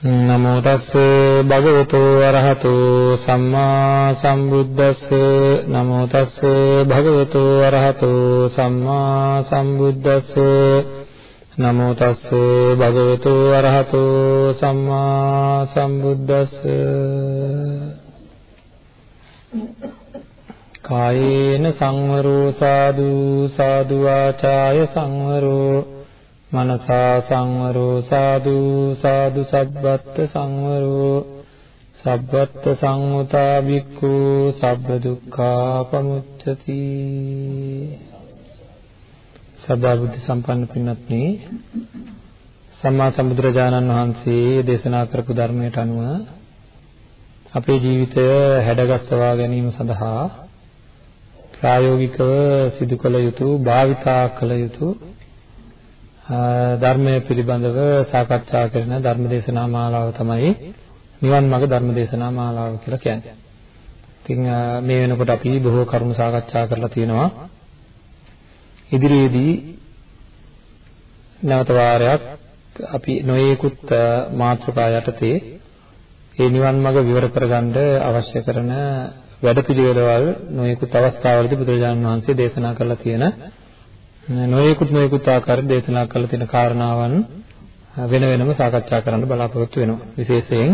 නමෝ තස්ස භගවතු වරහතු සම්මා සම්බුද්දස්ස. නමෝ තස්ස භගවතු වරහතු සම්මා සම්බුද්දස්ස. නමෝ තස්ස භගවතු වරහතු සම්මා සම්බුද්දස්ස. කායේන සංවරෝ සාදු සාදු වාචාය සංවරෝ. මනසා සංවරෝ සාදු සාදු සබ්බත් සංවරෝ. සබ්බත් සංඋතා බික්ඛු සබ්බ දුක්ඛා පමුච්ඡති. සදා බුද්ධ සම්පන්න පින්වත්නි සම්මා සම්බුදුරජාණන් වහන්සේ දේශනා කරපු ධර්මයට අනුව අපේ ජීවිතය හැඩගස්වා ගැනීම සඳහා ප්‍රායෝගිකව සිදු කළ යුතු භාවිතා කළ යුතු ධර්මය පිළිබඳව සාකච්ඡා කරන ධර්මදේශනා මාලාව තමයි නිවන් මාර්ග ධර්මදේශනා මාලාව කියලා කියන්නේ. ඉතින් මේ වෙනකොට අපි බොහෝ කරුණු සාකච්ඡා කරලා තියෙනවා. ඉදිරියේදී නැවත වාරයක් අපි නොයේකුත් මාතෘකා යටතේ ඒ නිවන් මාර්ග විවර කරගන්න අවශ්‍ය කරන වැඩපිළිවෙළවල් නොයෙකුත් අවස්ථාවලදී බුදුරජාණන් වහන්සේ දේශනා කරලා තියෙන නොයෙකුත් නොයෙකුත් ආකාරයෙන් දේශනා කරලා තියෙන කාරණාවන් වෙන වෙනම සාකච්ඡා කරන්න බලාපොරොත්තු වෙනවා. විශේෂයෙන්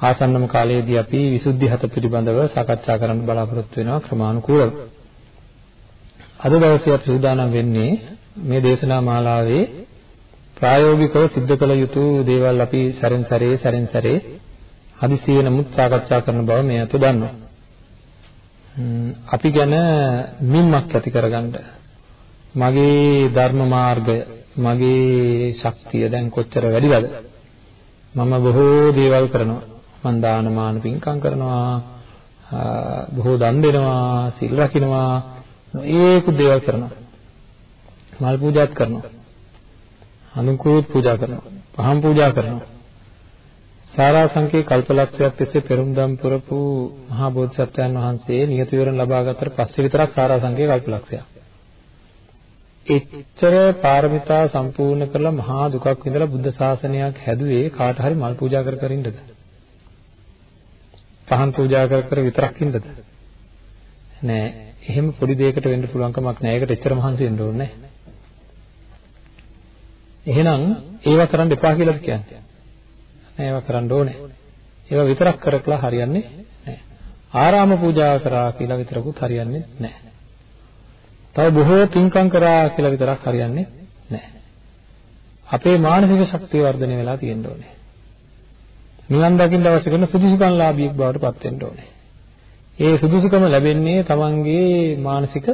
ආසන්නම කාලයේදී අපි විසුද්ධි හත පිළිබඳව සාකච්ඡා කරන්න බලාපොරොත්තු වෙනවා ක්‍රමානුකූලව. අද දවසේ අපි සූදානම් වෙන්නේ මේ දේශනා මාලාවේ ප්‍රායෝගිකව සිද්ධ කළ යුතු දේවල් අපි සැරෙන් සැරේ සැරෙන් සැරේ හදිසියෙ නමුත් සාකච්ඡා කරන බව මේ අත දන්නවා. අපි ගැන මින්මක් ඇති කරගන්න මගේ ධර්ම මාර්ගය මගේ ශක්තිය දැන් කොච්චර වැඩිවද? මම බොහෝ දේවල් කරනවා. මම දාන මාන පින්කම් කරනවා බොහෝ දන් දෙනවා සිල් රකින්නවා. ඒකු දේවල් කරනවා. මල් පූජාත් කරනවා. අනුකූල පූජා කරනවා. පහන් පූජා කරනවා. සාරාංශකේ කල්පලක්ෂයක් තිස්සේ පෙරම්දම් පුරපු මහා බෝධිසත්වයන් වහන්සේ නියත විවරණ ලබා ගත්තට පස්සේ විතරක් සාරාංශකේ කල්පලක්ෂයක්. එච්චර පාරමිතා සම්පූර්ණ කරලා මහා දුකක් විඳලා බුද්ධ ශාසනයක් හැදුවේ කාට හරි මල් පූජා කර කර ඉන්නද? පහන් පූජා කර කර විතරක් ඉන්නද? නෑ. එහෙම පොඩි දෙයකට වෙන්න පුළුවන් කමක් නෑ. ඒකට එච්චර මහන්සි වෙන්න ඕනේ නෑ. එහෙනම් ඒවා කරන්න එපා කියලාද කියන්නේ? ඒවා කරන්න ඕනේ. ඒවා විතරක් කරකලා හරියන්නේ නැහැ. ආරාම පූජා කරා කියලා විතරකුත් හරියන්නේ නැහැ. තව බොහෝ පින්කම් කරා කියලා විතරක් හරියන්නේ නැහැ. අපේ මානසික ශක්තිය වර්ධනය වෙලා තියෙන්න ඕනේ. නිවන් දකින්න අවශ්‍ය කරන සුදුසුකම් ලාභියෙක් බවට පත් වෙන්න ඕනේ. ඒ සුදුසුකම ලැබෙන්නේ තමන්ගේ මානසික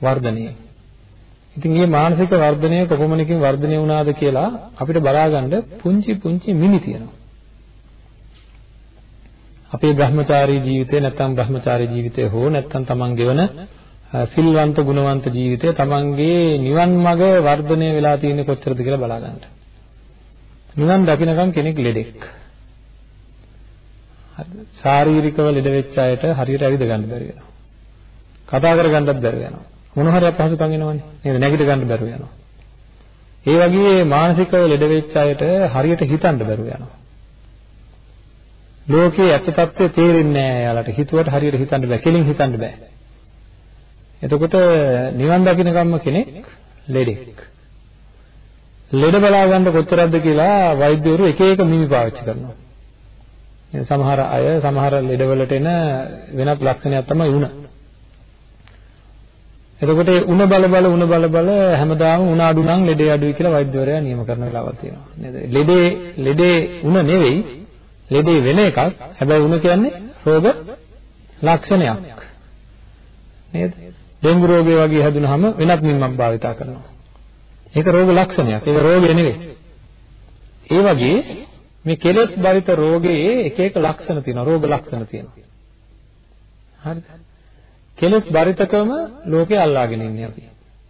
වර්ධනයෙන්. ඉතින් මේ මානසික වර්ධනය කොපමණකින් වර්ධනය වුණාද කියලා අපිට බලාගන්න පුංචි පුංචි මිනි තියෙනවා. අපේ Brahmachari ජීවිතේ නැත්නම් Brahmachari ජීවිතය හෝ නැත්නම් තමන් ගෙවන සිල්වන්ත ගුණවන්ත ජීවිතය තමන්ගේ නිවන් මඟ වර්ධනය වෙලා තියෙන්නේ කොච්චරද කියලා බලාගන්න. නිවන් දකින්නකම් කෙනෙක් ලෙඩෙක්. ශාරීරිකව ලෙඩ වෙච්ච අයට හරියට ඇවිද ගන්න බැරි වෙනවා. කතා කරගන්නත් බැරි වෙනවා. මොන හරි අපහසුකම් එනවනේ. නේද? නැගිට ගන්න බැරුව යනවා. ඒ වගේ මානසිකව ලෙඩ වෙච්ච අයට හරියට හිතන්න බැරුව යනවා. ලෝකයේ ඇත්ත తත්වය තේරෙන්නේ නැහැ යාලට. හිතුවට හරියට හිතන්න බෑ. කෙලින් හිතන්න බෑ. එතකොට නිවන් දකින්න කම්ම කෙනෙක් ලෙඩෙක්. ලෙඩ බලා ගන්න කොච්චරක්ද කියලා වෛද්‍යවරු එක එක මිමි පාවිච්චි කරනවා. සමහර අය සමහර ලෙඩවලට එන වෙනත් ලක්ෂණයක් තමයි උණ. එතකොට ඒ උණ බල බල උණ බල බල හැමදාම උණ අඩු නම් ලෙඩේ අඩුයි කියලා වෛද්‍යවරයා නියම කරන වෙලාවක් තියෙනවා නේද? ලෙඩේ ලෙඩේ උණ නෙවෙයි ලෙඩේ වෙන එකක්. හැබැයි උණ කියන්නේ රෝග ලක්ෂණයක්. නේද? ඩෙන්ගු රෝගය වගේ හැදුනහම වෙනත් මින්මක් භාවිතා කරනවා. ඒක රෝග ලක්ෂණයක්. ඒක රෝගය නෙවෙයි. ඒ වගේ මේ කෙලෙස් බරිත රෝගයේ එක එක ලක්ෂණ තියෙනවා. රෝග ලක්ෂණ තියෙනවා. හරිද? කෙලෙස් බරිතකම ලෝකේ අල්ලාගෙන ඉන්නේ අපි.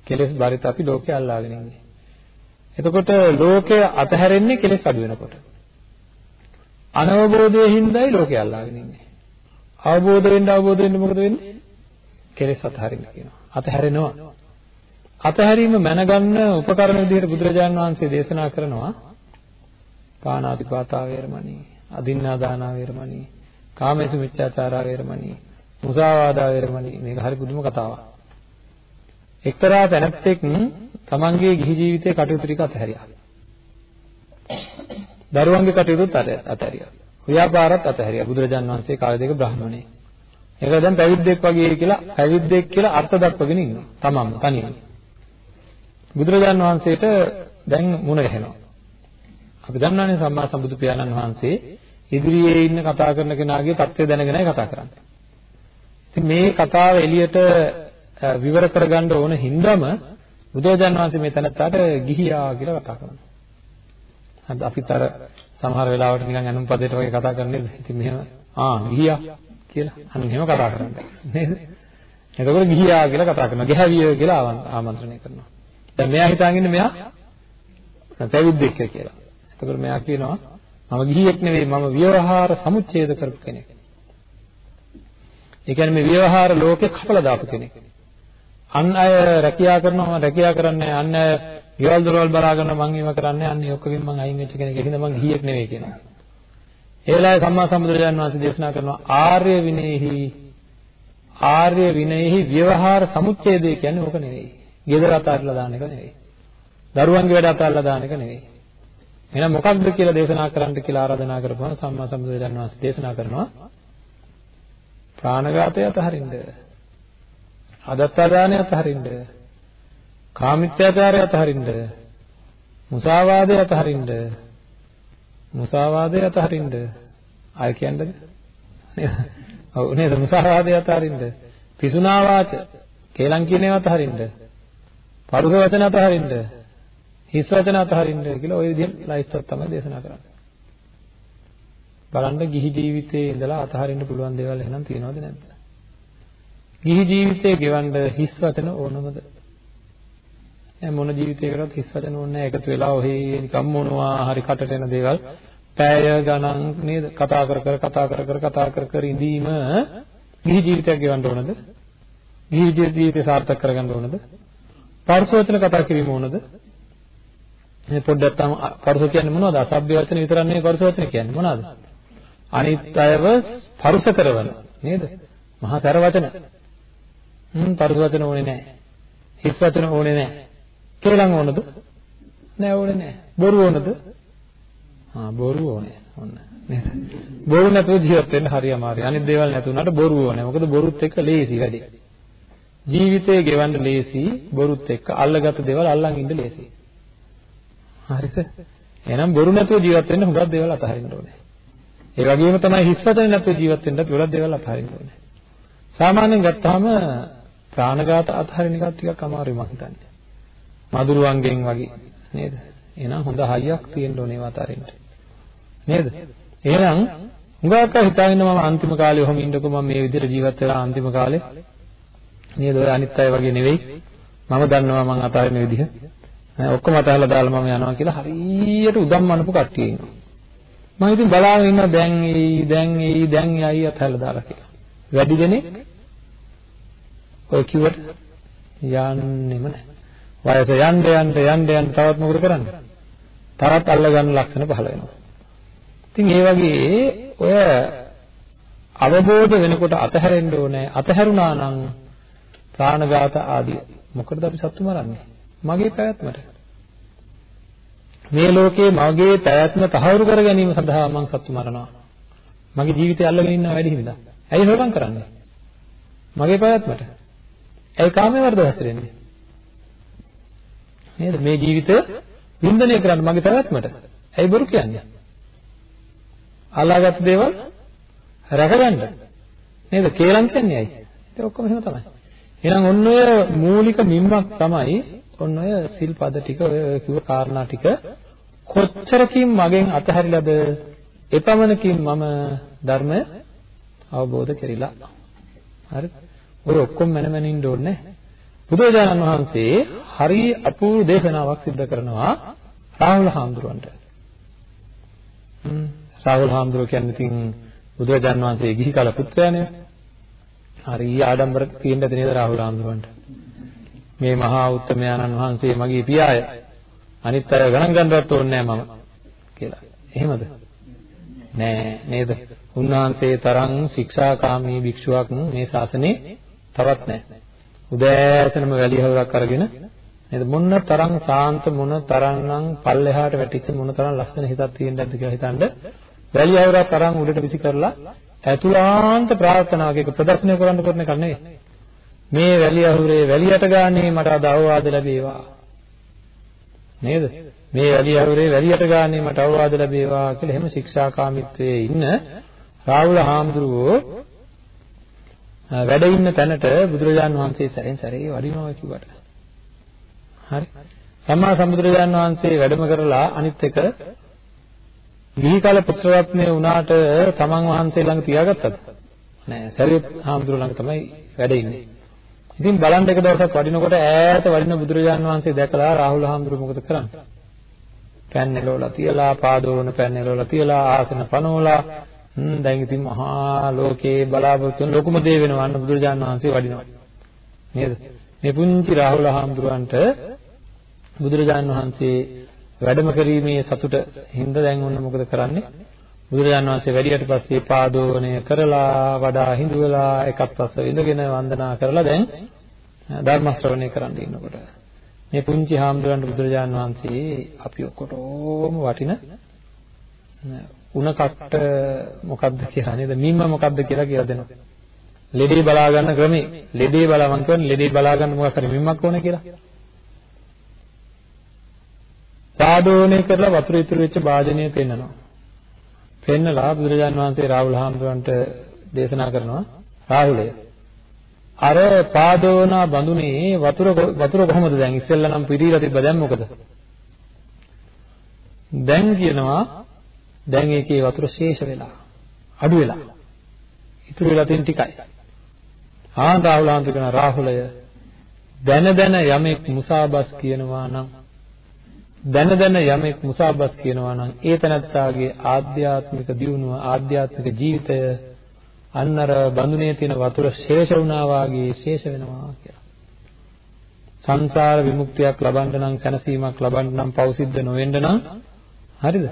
කෙලෙස් බරිත අපි ලෝකේ අල්ලාගෙන ඉන්නේ. එතකොට ලෝකය අතහැරෙන්නේ කෙලෙස් අඩු වෙනකොට. අනවබෝධයෙන් හින්දායි ලෝකය අල්ලාගෙන ඉන්නේ. අවබෝධ වෙන්න අවබෝධ වෙන්න මොකද වෙන්නේ? කෙලෙස් අතහරින්න කියනවා. අතහැරෙනවා. අතහැරීම මැනගන්න උපකරණ විදිහට බුදුරජාණන් වහන්සේ දේශනා කරනවා පාණාතිපාතා වේරමණී, අදින්නා දානා වේරමණී, කාමේසු මිච්ඡාචාරා වේරමණී, මුසාවාදා වේරමණී මේක හරි පුදුම කතාවක්. එක්තරා තැනැත්තෙක් තමන්ගේ ගිහි ජීවිතයේ කටයුතු ටික අතහැරියා. දරුවන්ගේ කටයුතුත් අතහැරියා. ව්‍යාපාරත් අතහැරියා. බුදුරජාන් වහන්සේ කාලේ දෙක බ්‍රාහ්මණේ. ඒක දැන් පැවිද්දෙක් වගේ කියලා පැවිද්දෙක් කියලා අර්ථ දක්වගෙන ඉන්නවා. තමන්ම තනියම. බුදුරජාන් වහන්සේට දැන් මුණ ගැහෙනවා. අපි දන්නානේ සම්මා සම්බුදු පියාණන් වහන්සේ ඉදිරියේ ඉන්න කතා කරන කෙනාගේ தත්ත්වය දැනගෙනයි කතා කරන්නේ. ඉතින් මේ කතාව එළියට විවර කරගන්න ඕන හින්දාම බුදුරජාණන් වහන්සේ මේ තැනත්තාට ගිහියා කියලා කතා කරනවා. හරිද අපිත් අර සමහර වෙලාවට නිකන් අනුන් පදයට වගේ කතා කරන්නේ ඉතින් මෙහෙම ආ ගිහියා කියලා අන්න එහෙම කතා කරන්නේ නේද? එතකොට ගිහියා කියලා කතා කරනවා. ගැහැවිය කියලා ආමන්ත්‍රණය කරනවා. දැන් මෙයා හිතාගෙන ඉන්නේ මෙයා පැවිද්දෙක් කියලා. එතකොට මෙයා කියනවා මම ගිහියෙක් නෙවෙයි මම ව්‍යවහාර සමුච්ඡේද කරපු කෙනෙක්. ඒ කියන්නේ මේ ව්‍යවහාර ලෝකේ කපලා දාපු කෙනෙක්. අන් අය රැකියා කරනවා මම රැකියා කරන්නේ අන් අය ගෙවල් දොරවල් බලාගෙන මම ඒව කරන්නේ අන්නේ ඔක්කොගෙන් මම අයින් වෙච්ච කෙනෙක්. ඒ හින්දා මම ගිහියෙක් නෙවෙයි කියනවා. ඒ වෙලාවේ සම්මා සම්බුදුරජාණන් වහන්සේ දේශනා කරනවා ආර්ය විනයෙහි ආර්ය විනයෙහි ව්‍යවහාර සමුච්ඡේදය කියන්නේ ඕක නෙවෙයි. ගෙදර අතාරලා දාන එක නෙවෙයි. දරුවන්ගේ වැඩ අතාරලා දාන එක නෙවෙයි. එහෙනම් මොකක්ද කියලා දේශනා කරන්න කියලා ආරාධනා කරපුවා සම්මා සම්බුදුරජාණන් වහන්සේ දේශනා කරනවා ප්‍රාණඝාතය අතහරින්න. අදත්තාදානය අතහරින්න. කාමිත්‍යාචාරය අතහරින්න. මුසාවාදය අතහරින්න. මුසාවාදය අතහරින්න. ආය කියන්නද? නේද? ඔව් නේද? මුසාවාදය අතහරින්න. පිසුනා වාච කේලම් කියන ඒවා අතහරින්න. පරුස වචන අතහරින්න. හිස් වචන අතහරින්න කියලා ওই විදිහට ලයිස්ට් එක තමයි දේශනා කරන්නේ. බලන්න ගිහි ජීවිතයේ ඉඳලා අතහරින්න පුළුවන් දේවල් එහෙනම් තියෙනවද නැද්ද? ගිහි ජීවිතේ ගෙවන්න හිස් වචන ඕනමද? දැන් මොන ජීවිතයකටත් හිස් වචන ඕනේ නැහැ. එකතු වෙලා ඔහේ නිකම් මොනවා හරි කටට එන දේවල් පැය ගණන් නේද කතා කර කර කතා කර කර කතා කර කර ඉඳීම ගිහි ජීවිතයක් ගෙවන්න ඕනද? ගිහි ජීවිතය සාර්ථක කරගන්න ඕනද? පරිසවචන කතා කිරීම ඕනද? මේ පොඩ්ඩක් තම පරිසව කියන්නේ මොනවද? අසභ්‍ය වචන විතරක් නෙවෙයි පරිසව වචන කියන්නේ මොනවද? අනිත් අයව පරුස කරවන නේද? මහා තර වචන. හ්ම් පරුස වචන ඕනේ නැහැ. හිස් වචන ඕනේ නැහැ. කේලම් ඕනද? නෑ ඕනේ නැහැ. බොරු ඕනද? ආ බොරු ඕනේ. ඔන්න නේද? බොරු නැතුව ජීවත් වෙන්න හරි අමාරුයි. අනිත් දේවල් නැතුණාට බොරු ඕනේ. මොකද බොරුත් එක්ක ලේසි වැඩි. ජීවිතේ ගෙවන්න ලේසි බොරුත් එක්ක අල්ලගත්තු දේවල් අල්ලන් ඉන්න ලේසි. හරිද? එහෙනම් බොරු නැතුව ජීවත් වෙන්න හුඟක් දේවල් අතහරින්න ඕනේ. ඒ වගේම තමයි හිස් වචන නැතුව ජීවත් වෙන්නත් ගොඩක් දේවල් අත්හරින්න ඕනේ. සාමාන්‍යයෙන් ගත්තාම ප්‍රාණඝාත අත්හරින එකත් ටිකක් අමාරුයි මම හිතන්නේ. මදුරුවන්ගෙන් වගේ නේද? එහෙනම් හොඳ හයියක් තියෙන්න ඕනේ ඒවා අතහරින්න. නේද? එහෙනම් හුඟක් අය හිතාගෙන මම අන්තිම කාලේ ඔහොම ඉන්නකො මම මේ විදිහට ජීවත් වෙලා අන්තිම කාලේ නේද? ඔය අනිත් අය වගේ නෙවෙයි. මම දන්නවා මං අතාරින විදිහ. ඔක්කොම අතහැරලා දාලා මම යනවා කියලා හරියට උදම් මනපු කට්ටිය ඉන්නවා. මම ඉතින් බලාගෙන ඉන්නවා දැන් එයි දැන් එයි දැන් යයි අතහැරලා දාලා කියලා. වැඩි දෙනෙක් ඔය කිව්වට යන්නෙම නැහැ. වයස යන්න යන්න යන්න යන්න තවත් මොකද කරන්නේ? තරත් අල්ලගන්න ලක්ෂණ පහළ වෙනවා. ඉතින් ඒ වගේ ඔය අවබෝධ වෙනකොට අතහැරෙන්න ඕනේ. අතහැරුණා නම් ප්‍රාණඝාත ආදී මොකටද අපි සතුටු මරන්නේ? මගේ පැවැත්මට. මේ ලෝකේ මගේ පැවැත්ම තහවුරු කර ගැනීම සඳහා මං සත්තු මරනවා. මගේ ජීවිතය අල්ලගෙන ඉන්නවා වැඩි හින්දා. ඇයි හොරකම් කරන්නේ? මගේ පැවැත්මට. ඇයි කාමයේ වර්ධව හැසිරෙන්නේ? නේද? මේ ජීවිතය වින්දනය කරන්නේ මගේ පැවැත්මට. ඇයි බොරු කියන්නේ? අල්ලාගත් දේවල් රැකගන්න. නේද? කේලම් කියන්නේ ඇයි? ඒක ඔක්කොම එහෙම තමයි. එහෙනම් ඔන්න ඔය මූලික මිම්මක් තමයි ඔන්න ඔය සිල්පද ටික ඔය කිව්ව කාරණා ටික කොච්චරකින් මගෙන් අතහැරිලාද එපමණකින් මම ධර්මය අවබෝධ කෙරිලා. හරි. ඔය ඔක්කොම මනමනින්න ඕනේ. බුදුරජාණන් වහන්සේ හරි අපූර්ව දේශනාවක් සිදු කරනවා රාහුල හාමුදුරන්ට. හ්ම් රාහුල හාමුදුරුවෝ කියන්නේ ඉතින් බුදුරජාණන් වහන්සේ ගිහි කල පුත්‍රයානේ. හරි ආඩම්බර තියෙන්නද නේද රාහුල හාමුදුරන්ට? මේ මහා උත්තමයාණන් වහන්සේ මගේ පියාය. අනිත් අය ගණන් ගන්නවත් ඕනේ නැහැ මම කියලා. එහෙමද? නෑ නේද? උන්වහන්සේ තරම් ශික්ෂාකාමී භික්ෂුවක් මේ ශාසනේ තවත් නැහැ. උදෑසනම වැලි හවුරක් අරගෙන නේද මොන තරම් සාන්ත මොන තරම්නම් පල්ලෙහාට වැටිච්ච මොන තරම් ලස්සන හිතක් තියෙන්නද කියලා හිතනද වැලි හවුරක් අරන් උඩට විසි කරලා ඇතුළාන්ත ප්‍රාර්ථනාවක එක ප්‍රදර්ශනය කරන්න කරන එක නෙවෙයි. මේ වැලි අහුරේ වැලියට ගානේ මට අද අවවාද ලැබේවා. නේද? මේ වැලි අහුරේ වැලියට ගානේ මට අවවාද ලැබේවා කියලා එහෙම ශික්ෂාකාමීත්වයේ ඉන්න රාහුල හාමුදුරුවෝ වැඩ ඉන්න තැනට බුදුරජාන් වහන්සේ සැරෙන් සැරේ වඩිනවා කිව්වට. හරි. සම්මා සම්බුදුරජාන් වහන්සේ වැඩම කරලා අනිත් එක ගිහි කාල පුත්‍රරත්නය වුණාට තමන් වහන්සේ ළඟ තියාගත්තද? නෑ. සරියුත් හාමුදුරුවෝ ළඟ තමයි වැඩ ඉන්නේ. ඉතින් බලන්න එක දවසක් වඩිනකොට ඈත වඩින බුදුරජාන් වහන්සේ දැකලා රාහුල හාමුදුරුවෝ මොකද කරන්නේ? පැන්නලෝලා තියලා පාදෝන පැන්නලෝලා තියලා ආසන පනෝලා හ්ම් දැන් ඉතින් මහා ලෝකේ බලාපොරොත්තු වෙන ලොකුම දේ වෙනවා අන්න බුදුරජාණන් වහන්සේ වඩිනවා. නේද? මේ පුංචි රාහුල හාමුදුරන්ට බුදුරජාණන් වහන්සේ වැඩම කිරීමේ සතුට හින්දා දැන් ඔන්න මොකද කරන්නේ? බුදුරජාණන් වහන්සේ වැඩියට පස්සේ පාදෝණය කරලා වඩා හිඳුවලා එකත් පස්ස විඳගෙන වන්දනා කරලා දැන් ධර්ම ශ්‍රවණය කරන්න ඉන්නකොට. මේ පුංචි හාමුදුරන්ට බුදුරජාණන් වහන්සේ අපි ඔක්කොටම වටින උණ කට්ට මොකද්ද කියලා නේද? මිම්ම මොකද්ද කියලා කියලා දෙනවා. ලෙඩේ බලා ගන්න ක්‍රමේ. ලෙඩේ බලා මං කියන්නේ ලෙඩේ බලා ගන්න මොකක් හරි මිම්මක් ඕනේ කියලා. සාදෝණය කරලා වතුර ඉතුරු වෙච්ච වාදනය පෙන්නනවා. පෙන්නලා බුදුරජාන් වහන්සේ රාහුල හාමුදුරන්ට දේශනා කරනවා රාහුලය අර පාදෝනා බඳුනේ වතුර වතුර කොහොමද දැන් ඉස්සෙල්ලා නම් පිරීලා තිබ්බ දැන් මොකද දැන් කියනවා දැන් ඒකේ වතුර ශේෂ වෙලා අඩු වෙලා ඉතුරු වෙලා තියෙන ටිකයි ආන් රාහුල හාමුදුරන රාහුලය දැන දැන යමෙක් මුසාබස් කියනවා නම් දැන දැන යමෙක් මුසාබස් කියනවා නම් ඒ තනත්තාගේ ආධ්‍යාත්මික දියුණුව ආධ්‍යාත්මික ජීවිතය අන්නර බඳුනේ තියෙන වතුර ශේෂ වුණා වාගේ ශේෂ වෙනවා කියලා. සංසාර විමුක්තියක් ලබන්න නම් සැනසීමක් ලබන්න නම් පෞසිද්ධ නොවෙන්න නම් හරිද?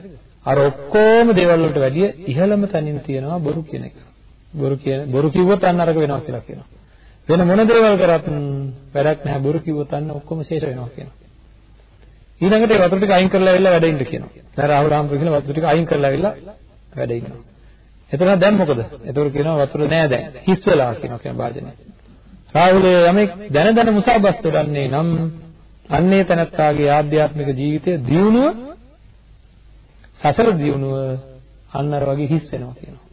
අර ඔක්කොම දේවල් වලට වැඩිය ඉහළම තැනින් තියෙනවා බොරු කියන එක. බොරු කියන බොරු කිව්වොත් අන්න අරක වෙනවා කියලා කියනවා. වෙන මොන දේවල් කරත් වැඩක් නැහැ බොරු කිව්වොත් අන්න ඔක්කොම ශේෂ වෙනවා කියනවා. ඊළඟට ඒ වතුර ටික අයින් කරලා ඇවිල්ලා වැඩ ඉන්න කියනවා. දැන් රාහුල හාමුදුරුවෝ කියන වතුර ටික අයින් කරලා ඇවිල්ලා වැඩ ඉන්නවා. එතන දැන් මොකද? එතකොට කියනවා වතුර නෑ දැන්. හිස් වෙලා කියනවා කියන වාදනය. රාහුලේ යමෙක් දැන දැන මුසාබස් තොඩන්නේ නම් අන්නේ තනත්තාගේ ආධ්‍යාත්මික ජීවිතයේ දියුණුව සසර දියුණුව අන්න අර වගේ හිස් වෙනවා කියනවා.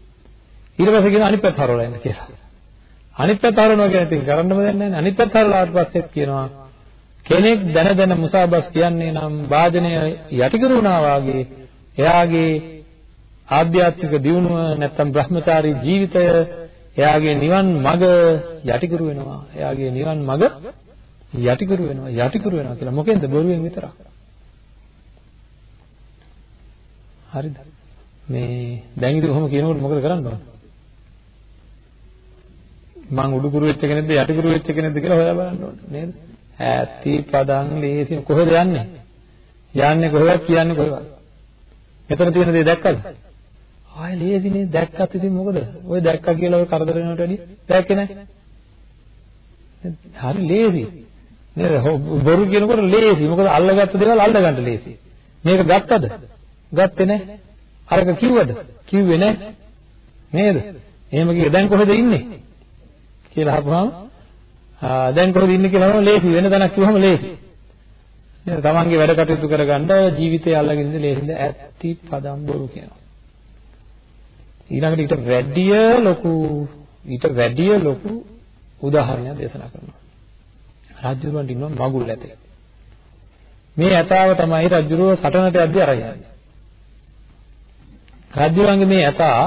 ඊට පස්සේ කියනවා අනිත් පැත්ත හරවලා එන්න කියලා. අනිත් පැත්ත හරවනවා කියන්නේ ඉතින් කරන්නම දෙන්නේ නැහැ. අනිත් පැත්ත හරවලාට පස්සෙත් කියනවා කෙනෙක් දැන දැන මුසාබස් කියන්නේ නම් වාදනය යටිකරුණා වාගේ එයාගේ ආධ්‍යාත්මික දියුණුව නැත්තම් Brahmachari ජීවිතය එයාගේ නිවන් මඟ යටිකුරු වෙනවා. එයාගේ නිවන් මඟ යටිකුරු වෙනවා. යටිකුරු වෙනවා කියලා මොකෙන්ද බොරුවෙන් විතරක්. හරිද? මේ දැන් ඉතින් කොහොම කියනකොට මොකද කරන්න ඕන? මං උඩුකුරු වෙච්ච කෙනෙක්ද යටිකුරු වෙච්ච කෙනෙක්ද කියලා හොයා බලන්න ඕනේ නේද? ඈති පදන් ලේසි කොහෙද යන්නේ? යන්නේ කොහෙවත් කියන්නේ කොහෙවත්. මෙතන තියෙන දේ දැක්කද? ආය ලේසිනේ දැක්කත් ඉතින් මොකද? ඔය දැක්කා කියලා ඔය කරදර වෙනවට වැඩිය දැක්කේ නැහැ. හරි ලේසි. නේද? බොරු කියනකොට ලේසි. මොකද අල්ලගත්ත දේවල් අල්ල ගන්න ලේසි. මේක ගත්තද? ගත්තේ නැහැ. අරක කිව්වද? කිව්වේ නැහැ. නේද? එහෙම කිව්ව දැන් කොහෙද ඉන්නේ? කියලා අහපුවාම දැන් කොහෙද ඉන්නේ කියලා අහම ලේසි. වෙන තැනක් කිව්වම ලේසි. නේද? තමන්ගේ වැඩ කටයුතු කරගන්න ජීවිතය අල්ලගෙන ඉඳ ලේසිද? ඇත්ති පදම් බොරු කියනවා. ඊළඟට ඊට වැඩිය ලොකු ඊට වැඩිය ලොකු උදාහරණයක් දේශනා කරනවා. රාජ්‍යරුවන්ට ඉන්නවා මගුල් ඇතේ. මේ ඇතාව තමයි රජුරෝ සටනට යද්දී අරන් යන්නේ. රජුරන්ගේ මේ ඇතා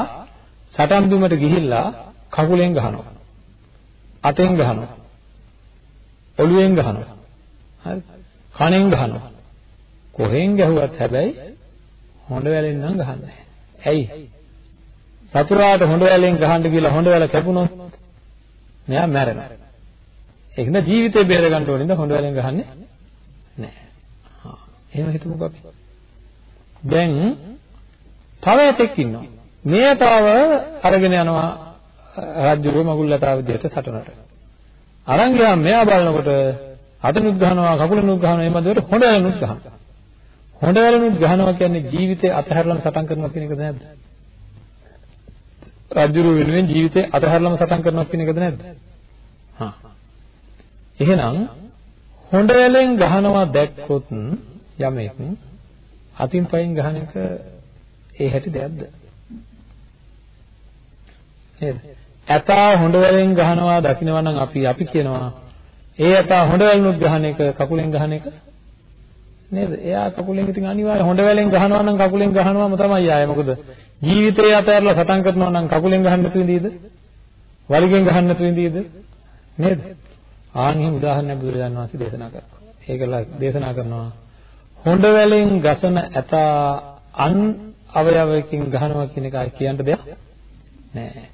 සටන් බිමට ගිහිල්ලා කකුලෙන් ගහනවා. අතෙන් ගහනවා. ඔළුවෙන් ගහනවා. හරි. කනෙන් ගහනවා. කොහෙන් ගැහුවත් හැබැයි හොඬ වැලෙන් නම් ගහන්නේ ඇයි? සතුරාට හොඬ වැලෙන් ගහන්න කියලා හොඬ වැල කැපුණොත් මෙයා මැරෙනවා. ඒකද ජීවිතේ බේර ගන්න ඕනේ නේද හොඬ වැලෙන් ගහන්නේ නැහැ. හා එහෙම හිතමුකෝ අපි. දැන් තව එකෙක් ඉන්නවා. මේ තාව අරගෙන යනවා රාජ්‍යරුව මගුල්ලතාව විදිහට සටනට. අරන් ගියාම මෙයා බලනකොට අතනුත් ගහනවා කකුලනුත් ගහනවා මේ මැදට හොඬ වැලනුත් ගහනවා. හොඬ වැලනුත් ගහනවා කියන්නේ ජීවිතේ අතහැරලම සටන් කරනවා කියන එකද නැද්ද? රාජ්‍යරුව වෙනුවෙන් ජීවිතේ අතහැරලම සටන් කරනවා කියන එකද නැද්ද? හා. එහෙනම් හොඬ වැලෙන් ගහනවා දැක්කොත් යමෙක් අතින් පයින් ගහන එක ඒ හැටි දෙයක්ද? නේද? ඇතා හොඬ වැලෙන් ගහනවා දකින්නවා නම් අපි අපි කියනවා ඒ ඇතා හොඬ වැලුනුත් ගහන එක කකුලෙන් ගහන එක නේද? එයා කකුලෙන් ඉතින් අනිවාර්ය හොඬ වැලෙන් ගහනවා නම් කකුලෙන් ගහනවාම තමයි ආයේ. මොකද ජීවිතේ අතහැරලා සටන් කරනවා නම් කකුලෙන් ගහන්න නැතුව ඉඳීද? වලිගෙන් ගහන්න නැතුව ඉඳීද? නේද? ආන් එහෙම උදාහරණයක් බුදුරජාණන් වහන්සේ දේශනා කරනවා. ඒකලා දේශනා කරනවා හොඬ වැලෙන් ගසන ඇතා අන් අවයවයකින් ගහනවා කියන එකයි කියන්න දෙයක් නෑ.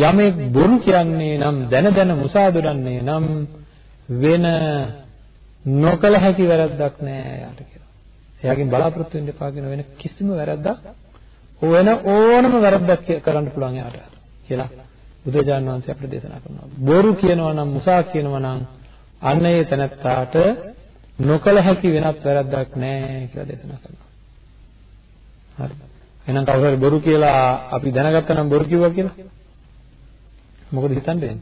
යමෙක් බොරු කියන්නේ නම් දැන දැන මුසා දොඩන්නේ නම් වෙන නොකල හැකි වැරද්දක් නෑ යාට කියලා. එයාගෙන් බලාපොරොත්තු වෙන්න එපා කියන වෙන කිසිම වැරද්දක් වෙන ඕනම වැරද්දක් කරන්න පුළුවන් යාට කියලා බුදුරජාණන් වහන්සේ අපිට දේශනා කරනවා. බොරු කියනවා නම් මුසා කියනවා නම් අන්න ඒ තැනත්තාට නොකල හැකි වෙනත් වැරද්දක් නෑ කියලා දේශනා කරනවා. හරි. එහෙනම් කවුරු හරි බොරු කියලා අපි දැනගත්තා නම් බොරු කිව්වා කියලා මොකද හිතන්නේ?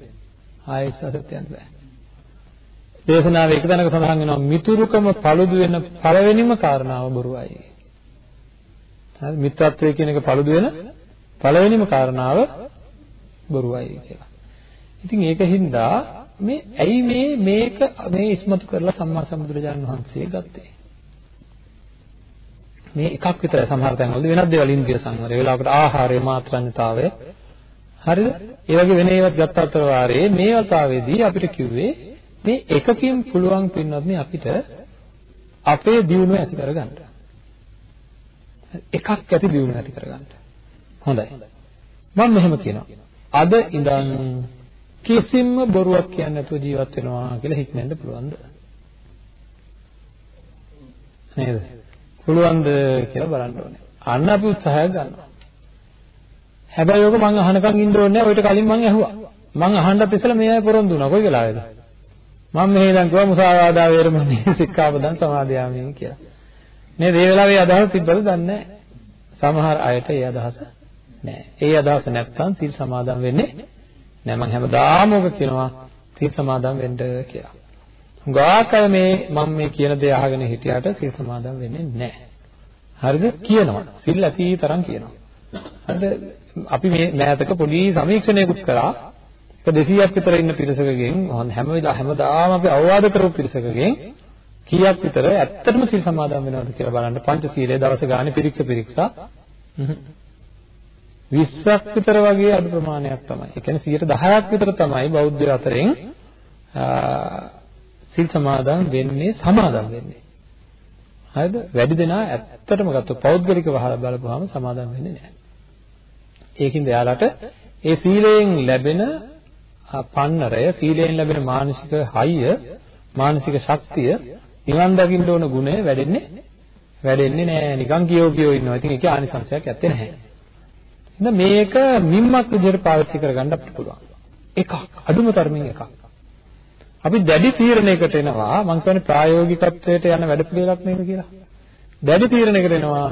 ආයෙත් සත්‍යයන් බෑ. දේශනාවේ එක තැනක සඳහන් වෙනවා මිතුරුකම paludu වෙන පළවෙනිම කාරණාව බොරුවයි. හරි මිත්‍රත්වය කියන එක paludu වෙන පළවෙනිම කාරණාව බොරුවයි කියලා. ඉතින් ඒකින්ද මේ ඇයි මේ මේක මේ ඉස්මතු කරලා සම්මා සම්බුදුරජාණන් වහන්සේ ගත්තේ? මේ එකක් විතරයි සමහර තැන්වලදී වෙනත් දේවල් ඉන්ද්‍රිය සංවරය. ඒ වෙලාවකට ආහාරයේ මාත්‍රාඥතාවය හරිද? ඒ වගේ වෙන ඒවත් ගත්ත අතර වාරේ මේ වතාවේදී අපිට කිව්වේ මේ එකකින් පුළුවන් පින්වත් මේ අපිට අපේ දියුණුව ඇති කරගන්න. එකක් ඇති දියුණුව ඇති කරගන්න. හොඳයි. මම මෙහෙම කියනවා. අද ඉඳන් කිසිම බොරුවක් කියන්නේ නැතුව ජීවත් වෙනවා කියලා හිතෙන්න පුළුවන්ද? නේද? පුළුවන්ද කියලා බලන්න ඕනේ. අන්න අපි උත්සාහයක් ගන්නවා. හැබැයි ඔක මං අහනකම් ඉන්න ඕනේ නැහැ. ඔයිට කලින් මං ඇහුවා. මං අහන්නත් ඉස්සෙල්ලා මේ අය පොරොන්දු වුණා. කොයි වෙලාවේද? මම මෙහෙ ඉඳන් කිව්වා මුසාවාදා වේරමණී සික්ඛාපදං සමාදියාමි කියලා. නේද? ඒ වෙලාවේ අදහස් තිබ්බද දන්නේ සමහර අයට ඒ අදහස නැහැ. ඒ අදහස නැත්තම් සිල් සමාදන් වෙන්නේ නෑ. මම හැමදාම ඔක කියනවා සිල් සමාදන් වෙන්න කියලා. හුඟක් අය මේ මම මේ කියන දේ අහගෙන හිටියට සිල් සමාදන් වෙන්නේ නැහැ. හරිද? කියනවා. සිල් ඇති තරම් කියනවා. හරිද? අපි මේ මෑතක පොඩි සමීක්ෂණයකුත් කරා. එක 200ක් විතර ඉන්න පිරිසකගෙන් හැම වෙලාව හැමදාම අපි අවවාද කරපු පිරිසකගෙන් කීයක් විතර ඇත්තටම සිල් සමාදන් වෙනවද කියලා බලන්න පංචශීලයේ දවස ගානේ පිරික්ස පිරික්සා 20ක් විතර වගේ අඩු ප්‍රමාණයක් තමයි. ඒ කියන්නේ 10ක් විතර තමයි බෞද්ධ අතරින් සිල් සමාදන් වෙන්නේ සමාදන් වෙන්නේ. හරිද? වැඩි දෙනා ඇත්තටම ගත්තොත් පෞද්ගලිකව බලපුවාම සමාදන් වෙන්නේ නැහැ. ඒකින්ද එයාලට ඒ සීලයෙන් ලැබෙන පන්නරය, සීලයෙන් ලැබෙන මානසික හයිය, මානසික ශක්තිය, නිවන් දකින්න ඕන ගුණය වැඩෙන්නේ වැඩෙන්නේ නැහැ. නිකන් කියෝ කියෝ ඉන්නවා. ඉතින් ඒකේ ආනිසංශයක් ඇත්තේ නැහැ. එහෙනම් මේක මිම්මක් විදිහට පාවිච්චි කරගන්න අපිට පුළුවන්. එකක් අඩුම තරමින් එකක්. අපි දැඩි තීරණයකට එනවා මම කියන්නේ ප්‍රායෝගිකත්වයට යන වැඩපිළිවෙලක් නේද කියලා. දැඩි තීරණයකට එනවා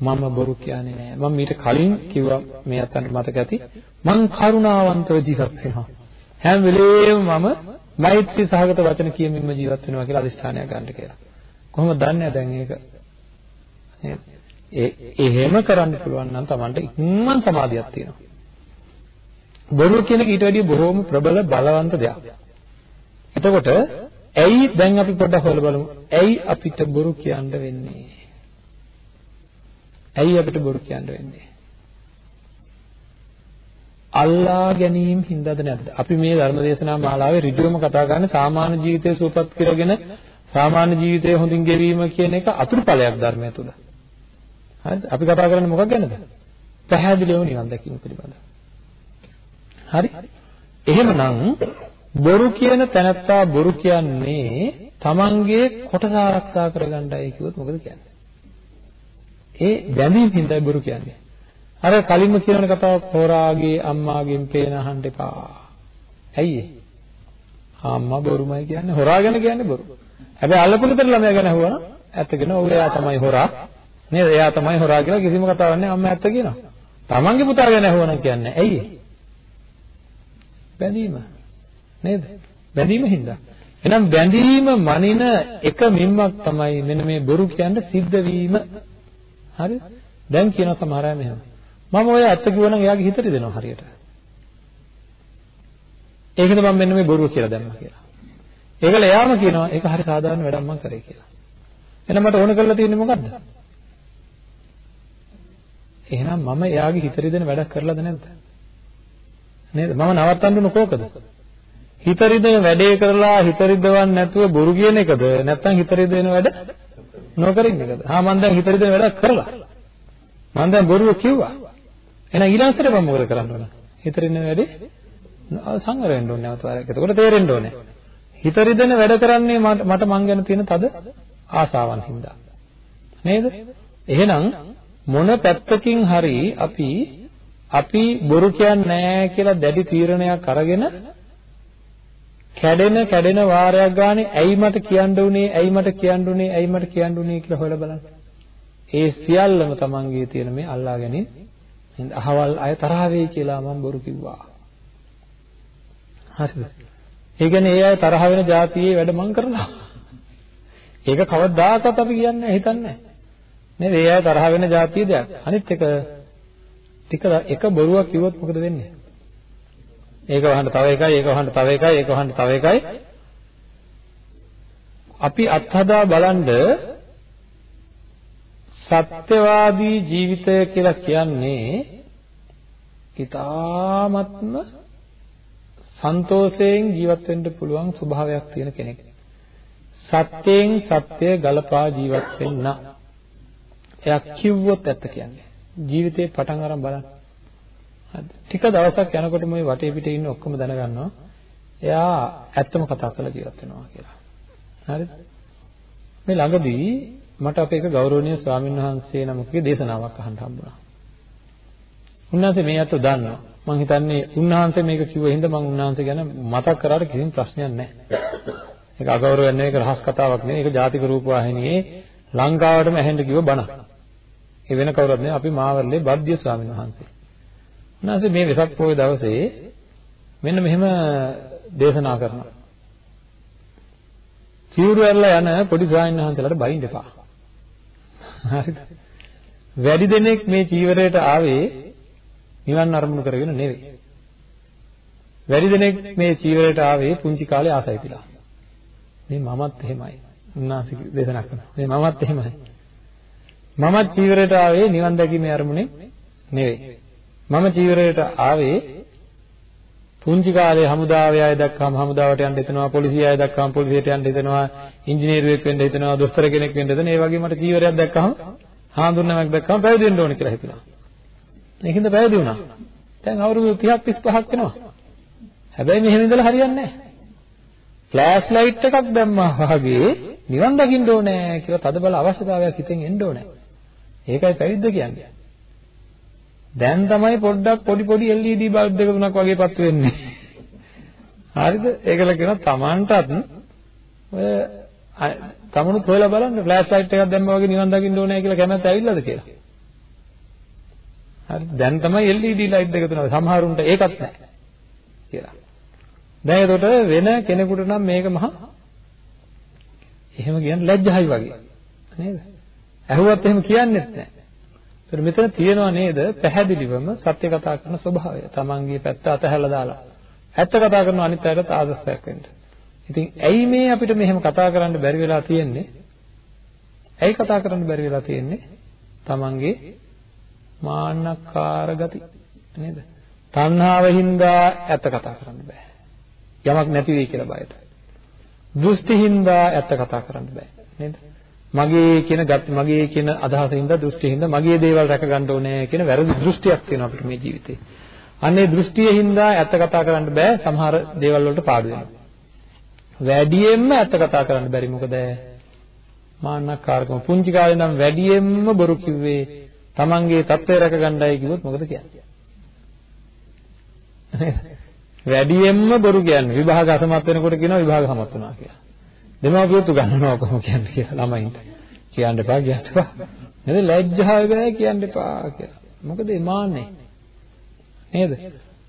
මම බොරු කියන්නේ නෑ. මම මීට කලින් කිව්වා මේ අතන්ට මතක ඇති. මං කරුණාවන්තව ජීවත් වෙනවා. හැම වෙලේම මම මෛත්‍රී සහගත වචන කියමින්ම ජීවත් වෙනවා කියලා අදිෂ්ඨානයක් ගන්න කියලා. කොහොමද දන්නේ දැන් ඒක? ඒ එහෙම කරන්න පුළුවන් නම් Tamanට ඉක්මන් සමාධියක් තියෙනවා. බොරුව කියන එක ඊට වැඩිය බොහෝම ප්‍රබල බලවන්ත දෙයක්. එතකොට ඇයි දැන් අපි පොඩ්ඩක් හොයලා බලමු. ඇයි අපිට බොරු කියන්න වෙන්නේ? ඇයි අපිට බොරු කියන්න වෙන්නේ? අල්ලා ගැනීම හින්දාද නැද්ද? අපි මේ ධර්ම දේශනා මාලාවේ ඍජුවම කතා කරන්නේ සාමාන්‍ය ජීවිතය සුවපත් කරගෙන සාමාන්‍ය ජීවිතය හොඳින් ගෙවීම කියන එක අතුරුඵලයක් ධර්මය තුල. හරිද? අපි කතා කරන්නේ මොකක් ගැනද? පැහැදිලිව නිවන් දැකීම පිළිබඳව. හරි? එහෙමනම් බොරු කියන තැනත්තා බොරු කියන්නේ තමන්ගේ කොටස ආරක්ෂා කරගන්නයි කිව්වොත් මොකද කියන්නේ? ඒ බැඳීම් හින්දායි බොරු කියන්නේ. අර කලින්ම කියන කතාවක් හොරාගේ අම්මාගෙන් පේන අහන්න එපා. ඇයි ඒ? අම්මා බොරුමයි කියන්නේ හොරා ගැන කියන්නේ බොරු. හැබැයි අල්ලපුලිතර ළමයා ගැන අහුවනම් ඇත්තගෙන ඔව් එයා තමයි හොරා. නේද? එයා තමයි හොරා කියලා කිසිම කතාවක් නැහැ අම්මා ඇත්ත කියනවා. තමන්ගේ පුතා ගැන අහුවනම් කියන්නේ ඇයි ඒ? බැඳීම. නේද? බැඳීම හින්දා. එහෙනම් බැඳීම මනින එක මිම්මක් තමයි මෙන්න මේ බොරු කියන්නේ සිද්ධ වීම. හරිද? දැන් කියන සමහර අය මෙහෙම. මම ඔය ඇත්ත කිව්වනම් එයාගේ හිතට දෙනවා හරියට. ඒකද මම මෙන්න මේ බොරුව කියලා දැම්මා කියලා. ඒකල එයාම කියනවා ඒක හරි සාධාරණ වැඩක් මම කරේ කියලා. එහෙනම් මට ඕන කරලා තියෙන්නේ මොකද්ද? එහෙනම් මම එයාගේ හිතට දෙන වැඩක් කරලාද නැද්ද? නේද? මම නවත්තන්න ඕන කෝකද? හිත රිදෙන වැඩේ කරලා හිත රිදවන්නේ නැතුව බොරු කියන එකද නැත්නම් හිත රිදෙන වැඩ නොකර ඉන්න එකද? හා මම දැන් හිත රිදෙන වැඩක් කරලා. මම දැන් බොරුව කිව්වා. එහෙනම් ඊළඟට මම මොකද කරන්න ඕන? හිත රිදෙන වැඩේ සංවර වෙන්න ඕනේ නැවත වරක්. එතකොට තේරෙන්න ඕනේ. හිත රිදෙන වැඩ කරන්නේ මට මං ගැන තියෙන තද ආසාවන් හින්දා. නේද? එහෙනම් මොන පැත්තකින් හරි අපි අපි බොරු කියන්නේ නැහැ කියලා දැඩි තීරණයක් අරගෙන කැඩෙන කැඩෙන වාරයක් ගානේ ඇයි මට කියන්න උනේ ඇයි මට කියන්න උනේ ඇයි මට කියන්න උනේ කියලා හොයලා බලන්න. ඒ සියල්ලම තමන්ගේ තියෙන මේ අල්ලා ගැනීම අහවල් අය තරහ වෙයි කියලා මම බොරු කිව්වා. හරිද? ඒ කියන්නේ ඒ අය තරහ වෙන જાතියේ වැඩ මං කරනවා. ඒක කවදාකවත් අපි කියන්නේ හිතන්නේ නැහැ. නේද? ඒ අය තරහ වෙන જાතිය දෙයක්. අනිත් එක ටික එක බොරුවක් කිව්වොත් මොකද වෙන්නේ? ඒක වහන්න තව එකයි, ඒක වහන්න තව එකයි, ඒක වහන්න තව එකයි. අපි අත්හදා බලනද සත්‍යවාදී ජීවිතය කියලා කියන්නේ ඊ타ත්ම සන්තෝෂයෙන් ජීවත් වෙන්න පුළුවන් ස්වභාවයක් තියෙන කෙනෙක්. සත්‍යයෙන් සත්‍ය ගලපා ජීවත් වෙන්න. එයා කිව්වොත් ඇත්ත කියන්නේ. ජීවිතේ පටන් අරන් බලන්න. හරිද? ටික දවසක් යනකොට මේ වටේ පිටේ ඉන්න ඔක්කොම දැනගන්නවා. එයා ඇත්තම කතා කරලා ජීවත් වෙනවා කියලා. හරිද? මේ ළඟදී මට අපේ එක ගෞරවනීය ස්වාමීන් වහන්සේ නමකගේ දේශනාවක් අහන්න හම්බුණා. උන්වහන්සේ මේ අත දන්නවා. මම හිතන්නේ උන්වහන්සේ මේක කිව්ව හින්දා මම උන්වහන්සේ ගැන මතක් කරාට කිසිම ප්‍රශ්නයක් නැහැ. ඒක අගෞරවයක් නෙවෙයි ඒක රහස් කතාවක් නෙවෙයි ඒක ජාතික රූපවාහිනියේ ලංකාවටම ඇහෙන්න කිව්ව බණක්. ඒ වෙන කවුරුත් නෙවෙයි අපි මාවර්ලේ බද්දිය ස්වාමීන් වහන්සේ. උන්වහන්සේ මේ වෙසක් පොය දවසේ මෙන්න මෙහෙම දේශනා කරනවා. චීවුරු ඇරලා යන පොඩි ස්වාමීන් වහන්සේලාට බයින්න එපා. හරිද? වැඩි දෙනෙක් මේ චීවරයට ආවේ නිවන් අරමුණු කරගෙන නෙවෙයි. වැඩි දෙනෙක් මේ චීවරයට ආවේ පුංචි කාලේ ආසයි තිලා. මේ මමත් එහෙමයි. උන්වහන්සේ දේශනා කරනවා. මේ මමත් එහෙමයි. මමත් චීවරයට ආවේ නිවන් දැකීමේ අරමුණේ නෙවෙයි. මම චීවරයට ආවේ පුංචි කාලේ හමුදාවේ අය දැක්කම හමුදාවට යන්න හිතනවා පොලිසිය අය දැක්කම පොලිසියට යන්න හිතනවා ඉංජිනේරුවෙක් වෙන්න හිතනවා දොස්තර කෙනෙක් වෙන්න හිතනවා ඒ වගේ මට චීවරයක් දැක්කම හාඳුන්නමක් දැක්කම පැවිදි වෙන්න ඕනේ කියලා හිතුණා. ඒකින්ද පැවිදි වුණා. දැන් අවුරුදු 30ක් 35ක් වෙනවා. හැබැයි මෙහෙම ඉඳලා හරියන්නේ නැහැ. ෆ්ලෑෂ් ලයිට් එකක් දැම්මා වගේ නිවන් දකින්න ඕනේ කියලා තදබල අවශ්‍යතාවයක් හිතෙන් එන්න ඕනේ. ඒකයි පැවිද්ද කියන්නේ. දැන් තමයි පොඩ්ඩක් පොඩි පොඩි LED බල්බ් දෙක තුනක් වගේ පත්තු වෙන්නේ. හරිද? ඒකල කියනවා Tamanටත් ඔය තමනුත් හොයලා බලන්න ෆ්ලෑෂ් ලයිට් එකක් දැම්මා වගේ නිවන් දකින්න ඕනේ කියලා කැමැත්ත ඇවිල්ලාද කියලා. හරි දැන් තමයි LED ලයිට් දෙක තුනක් සමහරුන්ට ඒකත් නැහැ කියලා. දැන් එතකොට වෙන කෙනෙකුට නම් මේක මහා එහෙම කියන්නේ ලැජ්ජයි වගේ නේද? ඇහුවත් එහෙම කියන්නෙත් නැහැ. ඒතර මෙතන තියෙනවා නේද පැහැදිලිවම සත්‍ය කතා කරන ස්වභාවය. Tamanගේ පැත්ත අතහැරලා දාලා. ඇත්ත කතා කරන අනිත් අයටත් ආදර්ශයක් වෙන්න. ඉතින් ඇයි මේ අපිට මෙහෙම කතා කරන්න බැරි වෙලා තියෙන්නේ? ඇයි කතා කරන්න බැරි වෙලා තියෙන්නේ? Tamange මාන්නකාර ගති නේද? තණ්හාවින්දා ඇත්ත කතා කරන්න බෑ. යමක් නැති වෙයි කියලා බයට. දෘෂ්ටිහින්දා ඇත්ත කතා කරන්න බෑ නේද? මගේ කියන ගත් මගේ කියන අදහසින්ද දෘෂ්ටිහින්ද මගේ දේවල් රැක ගන්න ඕනේ කියන වැරදි දෘෂ්ටියක් තියෙනවා අපිට මේ ජීවිතේ. අන්නේ දෘෂ්ටියින්දා ඇත්ත කතා කරන්න බෑ සමහර දේවල් වලට පාඩු වෙනවා. වැඩියෙන්ම ඇත්ත කතා කරන්න බැරි මොකද මාන්නකාරකම පුංචි කාලේ නම් වැඩියෙන්ම බොරු කිව්වේ තමන්ගේ தත්ත්වය රැක ගන්නයි කිව්වොත් මොකද කියන්නේ? වැඩියෙන්ම බොරු කියන්නේ විභාග අසමත් වෙනකොට කියනවා විභාග සමත් වුණා කියලා. දෙමාපියොත් උගන්වනවා කොහොම කියන්නේ කියලා ළමයින්ට. කියන්න එපා කියන්න එපා. නේද ලැජ්ජාව බෑ කියන්න එපා කියලා. මොකද ඒ මාන්නේ. නේද?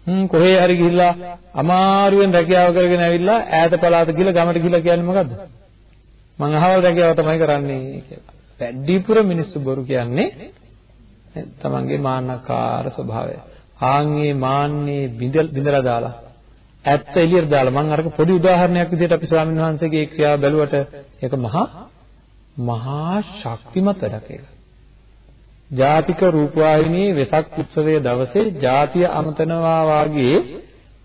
හ්ම් කොහේ හරි ගිහිල්ලා අමාරුවෙන් රැකියාව කරගෙන ඇවිල්ලා ඈත පළාත ගිහලා ගමට ගිහලා කියන්නේ මොකද්ද? මං අහවල් රැකියාව තමයි කරන්නේ කියලා. වැඩිපුර මිනිස්සු බොරු කියන්නේ තමන්ගේ මාන්නකාර ස්වභාවය. ආන්ගේ මාන්නේ බිඳලා දාලා ඇත්ත එළියට දාලා මම අරක පොඩි උදාහරණයක් විදිහට අපි ස්වාමීන් වහන්සේගේ ක්‍රියාව බැලුවට ඒක මහා මහා ශක්තිමත් වැඩක් ඒක. ජාතික රූපවාහිනී වෙසක් උත්සවයේ දවසේ ජාතිය අමතනවා වාගේ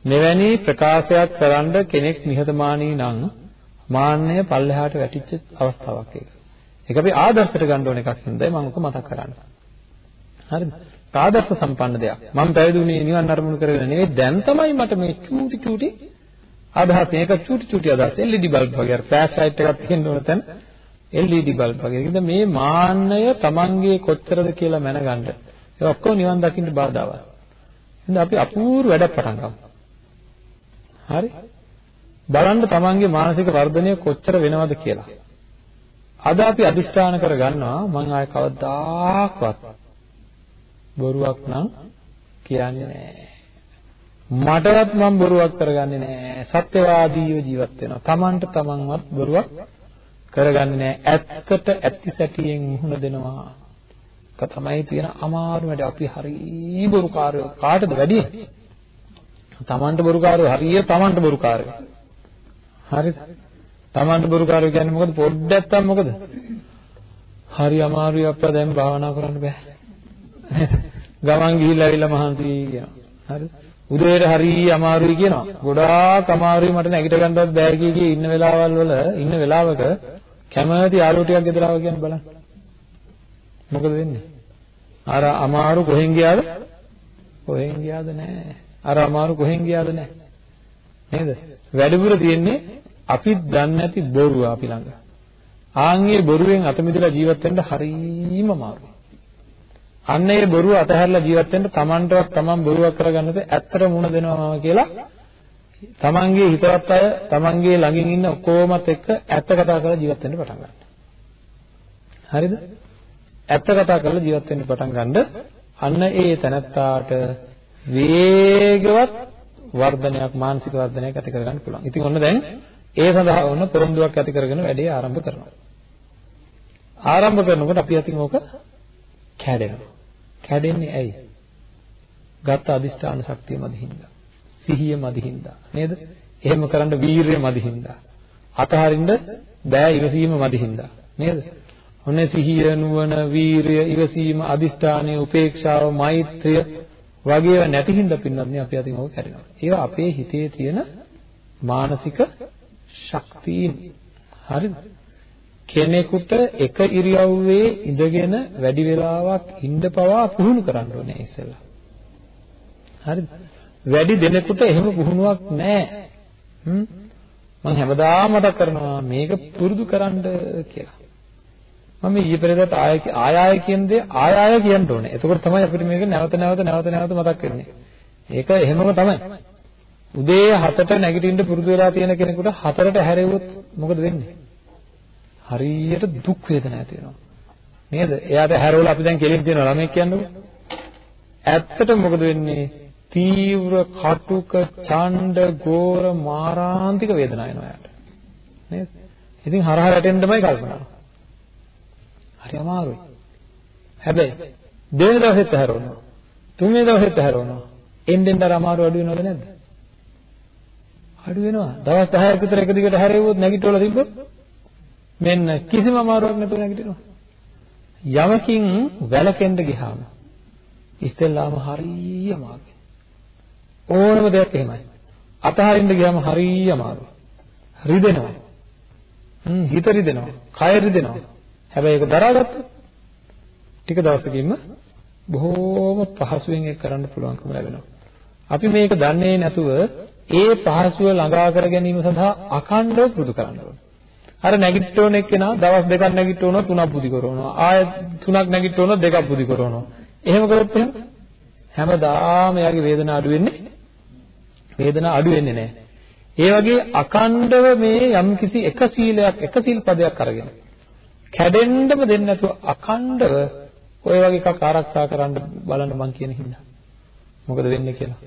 මෙවැනි ප්‍රකාශයක් කරන්න කෙනෙක් නිහතමානී නම් මාන්නය පල්ලෙහාට වැටිච්ච අවස්ථාවක් ඒක. ඒක අපි ආදර්ශයට ගන්න ඕන එකක් හින්දායි මම ඔක මතක් කරන්නේ. හරිද? ආදර්ශ සම්පන්න දෙයක්. මම පැවිදුනේ නිවන් අරමුණු කරගෙන නෙවෙයි දැන් තමයි මට මේ චූටි චූටි අදහස් මේක චූටි චූටි අදහස් LED බල්බ් වගේ අර ෆ්ලෑෂ් ලයිට් එකක් තියෙන ඕන තැන LED බල්බ් වගේ. ඒකද මේ මාන්නය Tamange කොච්චරද කියලා මැනගන්න. ඒ ඔක්කොම නිවන් දකින්න බාධාවක්. එහෙනම් අපි අපූර්ව වැඩක් පටන් ගමු. හරි? බලන්න Tamange මානසික වර්ධනය කොච්චර වෙනවද කියලා. අද අපි අදිෂ්ඨාන කර ගන්නවා මම ආය කවදාකවත් බොරුවක් නම් කියන්නේ නැහැ. මටවත් මම බොරුවක් කරගන්නේ නැහැ. සත්‍යවාදීව ජීවත් වෙනවා. Tamanට Tamanවත් බොරුවක් කරගන්නේ නැහැ. ඇත්තට ඇත්ති සැටියෙන් මුහුණ දෙනවා. ඒක තමයි තියෙන අමාරු වැඩ. අපි හරි බොරුකාරයෝ. කාටද වැඩි? Tamanට බොරුකාරයෝ හරිය Tamanට බොරුකාරයෝ. හරිද? Tamanට බොරුකාරයෝ කියන්නේ මොකද? පොඩ්ඩක් නැත්තම් මොකද? හරි අමාරුයි අප්පා දැන් භාවනා කරන්න බෑ. ගමන් ගිහිල්ලා ඇවිල්ලා මහන්සි කියනවා. හරිද? උදේට හරි අමාරුයි කියනවා. ගොඩාක් අමාරුයි මට නැගිට ගන්නවත් බෑ කිය ඉන්න වෙලාවල් වල ඉන්න වෙලාවක කැමති යාළුවෝ ටිකක් ගෙදර ආව කියන්නේ බලන්න. මොකද වෙන්නේ? අර අමාරු කොහෙන් ගියාද? කොහෙන් ගියාද නැහැ. අර අමාරු කොහෙන් ගියාද නැහැ. නේද? වැඩිපුර තියෙන්නේ අපි දන්නේ නැති බොරුව අපි ළඟ. ආන්ගේ බොරුවෙන් අත මිදලා ජීවත් වෙන්න හරීම අමාරුයි. අන්න ඒ බොරුව අතහැරලා ජීවත් වෙන්න තමන්ටවත් තමන් බොරුවක් කරගන්නද ඇත්තට මුණ දෙනවා කියලා තමන්ගේ හිතවත් අය තමන්ගේ ළඟින් ඉන්න ඔක්කොමත් එක්ක ඇත්ත කතා කරලා ජීවත් වෙන්න පටන් ගන්නවා. හරිද? ඇත්ත කතා කරලා ජීවත් වෙන්න පටන් ගන්නද අන්න ඒ තැනත්තාට වේගවත් වර්ධනයක් මානසික වර්ධනයක් ඇති කරගන්න පුළුවන්. ඉතින් ඔන්න දැන් ඒ සඳහා ඔන්න පොරොන්දුවක් ඇති කරගෙන වැඩේ ආරම්භ කරනවා. ආරම්භ කරනකොට අපි අතින් ඕක කැඩෙනවා. කැඩෙන්නේ ඇයි? ගත අදිෂ්ඨාන ශක්තිය මදිහින්දා. සිහිය මදිහින්දා. නේද? එහෙම කරන්න වීරිය මදිහින්දා. අතහරින්න බෑ ඉවසීම මදිහින්දා. නේද? ඔන්නේ සිහිය නුවණ වීරිය ඉවසීම අදිෂ්ඨානය උපේක්ෂාව මෛත්‍රිය වගේ නැති හින්දා පින්නත් නේ අපි අතින් ඕක කැඩෙනවා. ඒවා අපේ හිතේ තියෙන මානසික ශක්තියින්. හරිද? කෙනෙකුට එක ඉරියව්වේ ඉඳගෙන වැඩි වෙලාවක් ඉන්න පවා පුහුණු කරන්න ඕනේ ඉස්සෙල්ලා. හරිද? වැඩි දෙනෙකුට එහෙම පුහුණුවක් නැහැ. හ්ම් මම හැමදාම මතක් කරනවා මේක පුරුදු කරන්න කියලා. මම ඊයේ පෙරේදත් ආය ආය ආය කියන දේ ආය ආය කියන්න ඕනේ. එතකොට තමයි අපිට මේක නැවත නැවත නැවත නැවත මතක් වෙන්නේ. ඒක එහෙමම තමයි. උදේ 7ට නැගිටින්න පුරුදු වෙලා තියෙන කෙනෙකුට 4ට හැරෙව්වොත් මොකද වෙන්නේ? හරියට දුක් වේදනා ඇති වෙනවා. නේද? එයාට හැරවලා අපි දැන් කෙලින් තියෙනවා ළමයි කියන්නේ. ඇත්තටම මොකද වෙන්නේ? තීව්‍ර කටුක ඡණ්ඩ ගෝර මාරාන්තික වේදනාවක් එනවා එයාට. නේද? ඉතින් හරහ රැටෙන්නමයි කල්පනා. හරි අමාරුයි. හැබැයි දෙවෙනි දවසෙත් හැරවනවා. තුන්වෙනි දවසෙත් හැරවනවා. එන්නෙන් අර අමාරු අඩු වෙනවද නැද්ද? අඩු වෙනවා. දවස් 10ක් විතර එක දිගට හැරෙව්වොත් නැගිටවල තිබ්බොත් මෙන්න කිසිම අමාරුවක් නැතුව නැගිටිනවා. යමකින් වැළකෙන්න ගියාම ඉස්සෙල්ලාම හරිය අමාරුයි. ඕනම දෙයක් එහෙමයි. අතහරින්න ගියාම හරිය අමාරුයි. රිදෙනවා. හ්ම් හිත රිදෙනවා. කය රිදෙනවා. හැබැයි ඒක දරාගත්තොත් ටික දවසකින්ම බොහෝම පහසුවෙන් ඒක කරන්න පුළුවන්කම ලැබෙනවා. අපි මේක දන්නේ නැතුව ඒ පහසුව ළඟා කර ගැනීම සඳහා අකණ්ඩව පුරුදු කරන්න ඕනේ. අර නැගිට්ටෝන එක්කෙනා දවස් දෙකක් නැගිට්ටෝනොත් තුනක් පුදි කරනවා. ආය තුනක් නැගිට්ටෝනොත් දෙකක් පුදි කරනවා. එහෙම කරොත් එහෙම හැමදාම එයාගේ වේදනාව අඩු වෙන්නේ වේදනාව අඩු වෙන්නේ නැහැ. ඒ වගේ අකණ්ඩව මේ යම්කිසි එක සීලයක් එක සීල් පදයක් අරගෙන කැඩෙන්නම දෙන්නේ නැතුව අකණ්ඩව ඔය වගේ එකක් ආරක්ෂා කරන්න බලන්න මං කියන හින්දා. මොකද වෙන්නේ කියලා.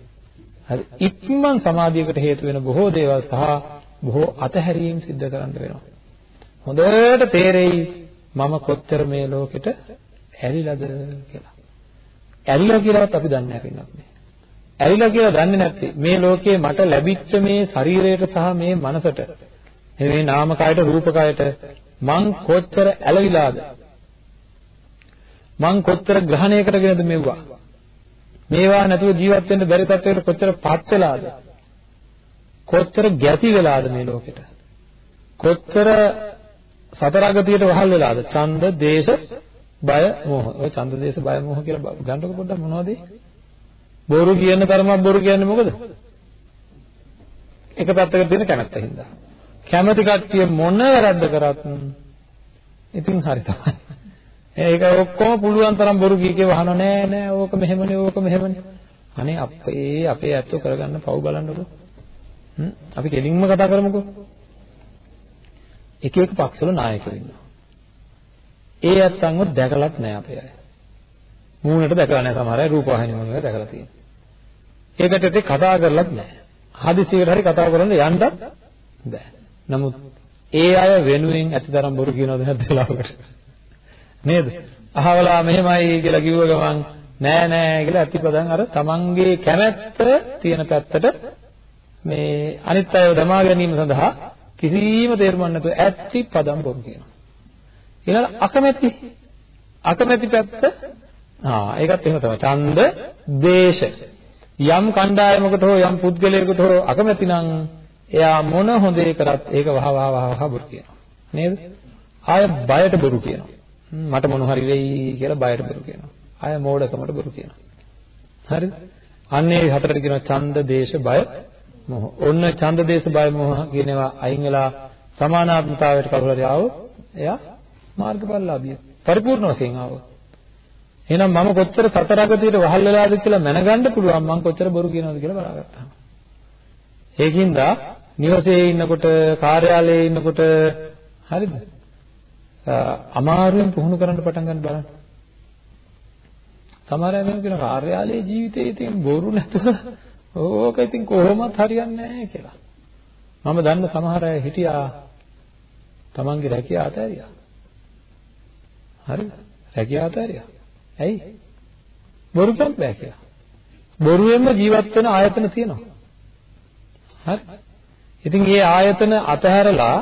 හරි. ඉක්මන් සමාධියකට හේතු වෙන බොහෝ දේවල් සහ බොහෝ අතහැරීම් සිද්ධ කරන්න වෙනවා. හොඳට තේරෙයි මම කොච්චර මේ ලෝකෙට ඇලිලාද කියලා. ඇලිලා කියලාවත් අපි දන්නේ නැහැ පින්නත්. ඇලිලා කියලා දන්නේ නැත්තේ මේ ලෝකේ මට ලැබිච්ච මේ ශරීරයට සහ මේ මනසට මේ නාම කයට රූප කයට මං කොච්චර ඇලවිලාද මං කොච්චර ග්‍රහණය කරගෙනද මෙව්වා මේවා නැතුව ජීවත් වෙන්න බැරි තත්ත්වයකට කොච්චර පත් වෙලාද කොච්චර ගැති වෙලාද මේ ලෝකෙට කොච්චර සතර අගතියට වහල් වෙලාද? ඡන්ද දේශ බය මොහ. ඔය ඡන්ද දේශ බය මොහ කියලා ගන්නකො පොඩ්ඩක් මොනවද බොරු කියන තරමක් බොරු කියන්නේ මොකද? එක පැත්තකට තියෙන කැමැත්ත හින්දා. කැමැති කට්ටිය මොන වැරද්ද කරත් ඉතින් හරි තමයි. ඒක ඔක්කොම පුළුවන් තරම් බොරු කී කිය වහන නෑ නෑ. ඕක මෙහෙමනේ ඕක මෙහෙමනේ. අනේ අපේ අපේ ඇත්තෝ කරගන්න පව් බලන්නකෝ. හ්ම්? අපි කෙලින්ම කතා කරමුකෝ. එක එක පක්ෂවල නායකයෝ ඉන්නවා. ඒ ඇත්තන්ව දැකලත් නෑ අපේ අය. මූණට දැකලා නෑ සමහර අය රූපවාහිනිය වල දැකලා තියෙනවා ඒකට ඉතින් කතා කරලත් නෑ. හදිසියකට හරි කතා කරන්න යන්නත් බෑ. නමුත් ඒ අය වෙනුවෙන් ඇතිතරම් බොරු කියනවද නැද්ද වෙලාවකට? නේද? අහවලා මෙහෙමයි කියලා කිව්ව ගමන් නෑ නෑ කියලා අතිපදන් අර තමන්ගේ කැමැත්ත තියෙන පැත්තට මේ අනිත් අයව දමා ගැනීම සඳහා කිසිම තේරුමක් නැතුව ඇත්ති පදම් බොරු කියනවා. ඊළඟ අකමැති අකමැති පැත්ත ආ ඒකත් එහෙම තමයි. ඡන්ද, දේශ. යම් කණ්ඩායමකට හෝ යම් පුද්ගලයෙකුට හෝ අකමැති නම් එයා මොන හොඳේ කරත් ඒක වහ වහ වහ වහ බොරු කියනවා. නේද? ආය බයට බොරු කියනවා. මට මොන හරි වෙයි කියලා බයට බොරු කියනවා. ආය මෝඩකමට බොරු කියනවා. හරිද? අන්න ඒ හතරට කියනවා ඡන්ද, දේශ, බය, මොහ. ඔන්න ඡන්ද, දේශ, බය, මොහ කියනවා අයින් වෙලා සමානාත්මතාවයට කවුරු හරි ආවොත් එයා මාර්ගඵලලාභිය. පරිපූර්ණ වශයෙන් ආවොත්. එහෙනම් මම කොච්චර සතරගතියට වහල් වෙලාද කියලා මැනගන්න පුළුවන් මම කොච්චර බොරු කියනවද කියලා බලාගත්තා. ඒකින්ද නිවසේ ඉන්නකොට කාර්යාලයේ ඉන්නකොට හරිද? අමාරුවෙන් පුහුණු කරන්න පටන් ගන්න බලන්න. සමහර අය වෙන කියන කාර්යාලයේ ජීවිතේ ඉතින් බොරු නැතුව ඕක ඉතින් කොහොමත් හරියන්නේ නැහැ කියලා. මම දන්න සමහර අය හිටියා තමන්ගේ රැකියාව අතහැරියා. හරිද? රැකියාව අතහැරියා. ඇයි? බොරු කියන්න බෑ කියලා. බොරුවෙන්ම ජීවත් වෙන ආයතන තියෙනවා. හරි? ඉතින් මේ ආයතන අතහැරලා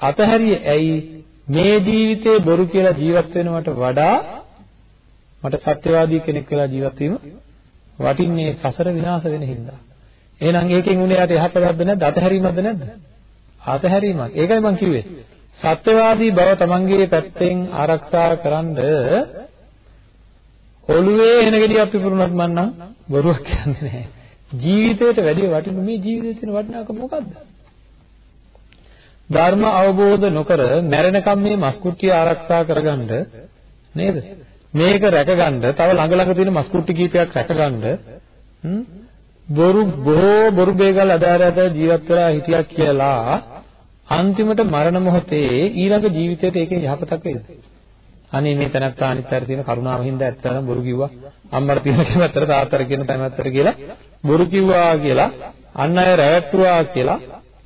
අතහැරියේ ඇයි? මේ ජීවිතේ බොරු කියලා ජීවත් වෙනවට වඩා මට සත්‍යවාදී කෙනෙක් වෙලා ජීවත් වීම වටින්නේ සසර විනාශ වෙන හින්දා. එහෙනම් ඒකෙන් උනේ යට යහපතක්ද නැද්ද? අතහැරීමක්ද නැද්ද? අතහැරීමක්. ඒකයි මම කිව්වේ. සත්‍යවාදී බව තමන්ගේ පැත්තෙන් ආරක්ෂා කරන්ඩ ඔළුවේ එන ගෙඩියක් පිපුරුනත් මන්නම් බොරුවක් කියන්නේ නැහැ. ජීවිතයට වැඩිය වටින මේ ජීවිතේ තියෙන වටිනාකම මොකද්ද? ධර්ම අවබෝධ නොකර මැරෙනකම් මේ මස්කුට්ටිය ආරක්ෂා කරගන්න නේද? මේක රැකගන්න තව ළඟ ළඟ තියෙන මස්කුට්ටි කීපයක් රැකගන්න බොරු බොහෝ බොරු බේගල් අදාරයට ජීවත් වෙලා හිටියා කියලා අන්තිමට මරණ මොහොතේ ඊළඟ ජීවිතේට ඒකෙන් යහපතක් වෙයිද? අනේ මේ තැනත්තා අනිත් අතට තියෙන කරුණාව හින්දා ඇත්තටම බොරු කිව්වා. අම්මට තියෙන කැමැත්තට තාත්තට කියන කැමැත්තට කියලා බොරු කිව්වා කියලා අන් අය රැවට්ටුවා කියලා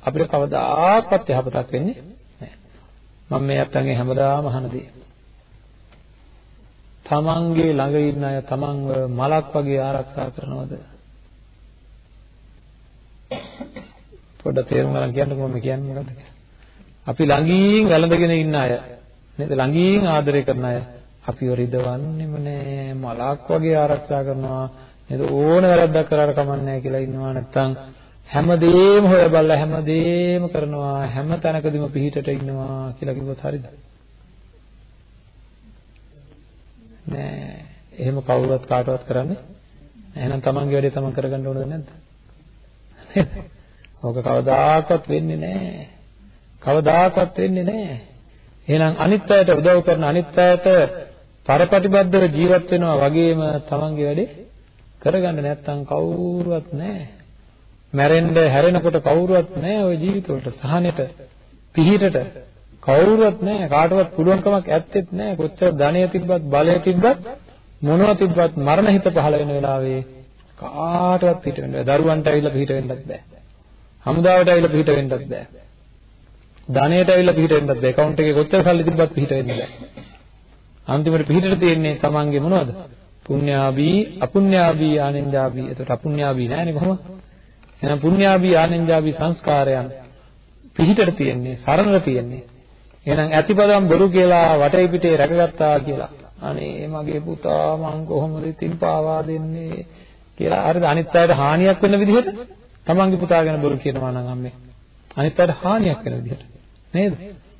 අපිට කවදාකවත් යහපතක් වෙන්නේ නැහැ. මම මේ අත්තන්ගේ හැමදාම අහන දේ. තමන්ගේ ළඟ ඉන්න අය තමන්ව මලක් වගේ ආරක්ෂා කරනවද? පොඩ්ඩක් තේරුම් ගන්න කියන්නකෝ මම කියන්නේ මොකද්ද කියලා. අපි ළඟින් වැළඳගෙන ඉන්න අය නේද? ළඟින් ආදරය කරන අය අපිව රිදවන්නෙම නෑ. මලක් වගේ ආරක්ෂා කරනවා. නේද? ඕන වැරද්දක් කරාට කමන්නේ කියලා ඉන්නවා. නැත්තම් හැමදේම හොය බලලා හැමදේම කරනවා. හැම තැනකදීම පිහිටට ඉන්නවා කියලා කිව්වොත් හරිද? නෑ. එහෙම කවුරුවත් කාටවත් කරන්නේ එහෙනම් තමන්ගේ වැඩේ තමන් කරගන්න ඕනද නැද්ද? ඕක කවදාකවත් වෙන්නේ නෑ. කවදාකවත් වෙන්නේ නෑ. එහෙනම් අනිත් අයට උදව් කරන අනිත් අයට පරපටිබද්ධව ජීවත් වෙනවා වගේම තමන්ගේ වැඩේ කරගන්න නැත්නම් කවුරුවත් නැහැ. මැරෙන්න හැරෙනකොට කවුරුවත් නැහැ ওই ජීවිතවලට. සහනෙට පිහිටට. කවුරුවත් නැහැ කාටවත් පුළුවන්කමක් ඇත්තෙත් නැහැ කොච්චර ධනය තිබ්බත් බලය තිබ්බත් මොනවා තිබ්බත් මරණ හිත පහළ වෙන වෙලාවේ කාටවත් පිට වෙන්න බෑ දරුවන්ට ඇවිල්ලා පිට වෙන්නත් බෑ හමුදාවට ඇවිල්ලා පිට වෙන්නත් බෑ ධනයට ඇවිල්ලා පිට වෙන්නත් බෑ account එකේ කොච්චර සල්ලි තිබ්බත් පිට වෙන්න බෑ අන්තිමට පිටට තියෙන්නේ තමන්ගේ මොනවද? පුඤ්ඤාභී අපුඤ්ඤාභී ආනෙන්ජාභී. එතකොට අපුඤ්ඤාභී නෑනේ කොහොම? එහෙනම් පුඤ්ඤාභී ආනෙන්ජාභී සංස්කාරයන් පිටට තියෙන්නේ සරණට තියෙන්නේ. එහෙනම් ඇතිපදම් බොරු කියලා වටේ පිටේ රැකගත්තා කියලා. අනේ මගේ පුතා මං කොහොමද ඉතින් පාවා දෙන්නේ කියලා හරිද අනිත් අයට හානියක් වෙන විදිහට තමන්ගේ පුතා ගැන බොරු කියනවා නම් අම්මේ අනිත් අයට හානියක් වෙන විදිහට නේද?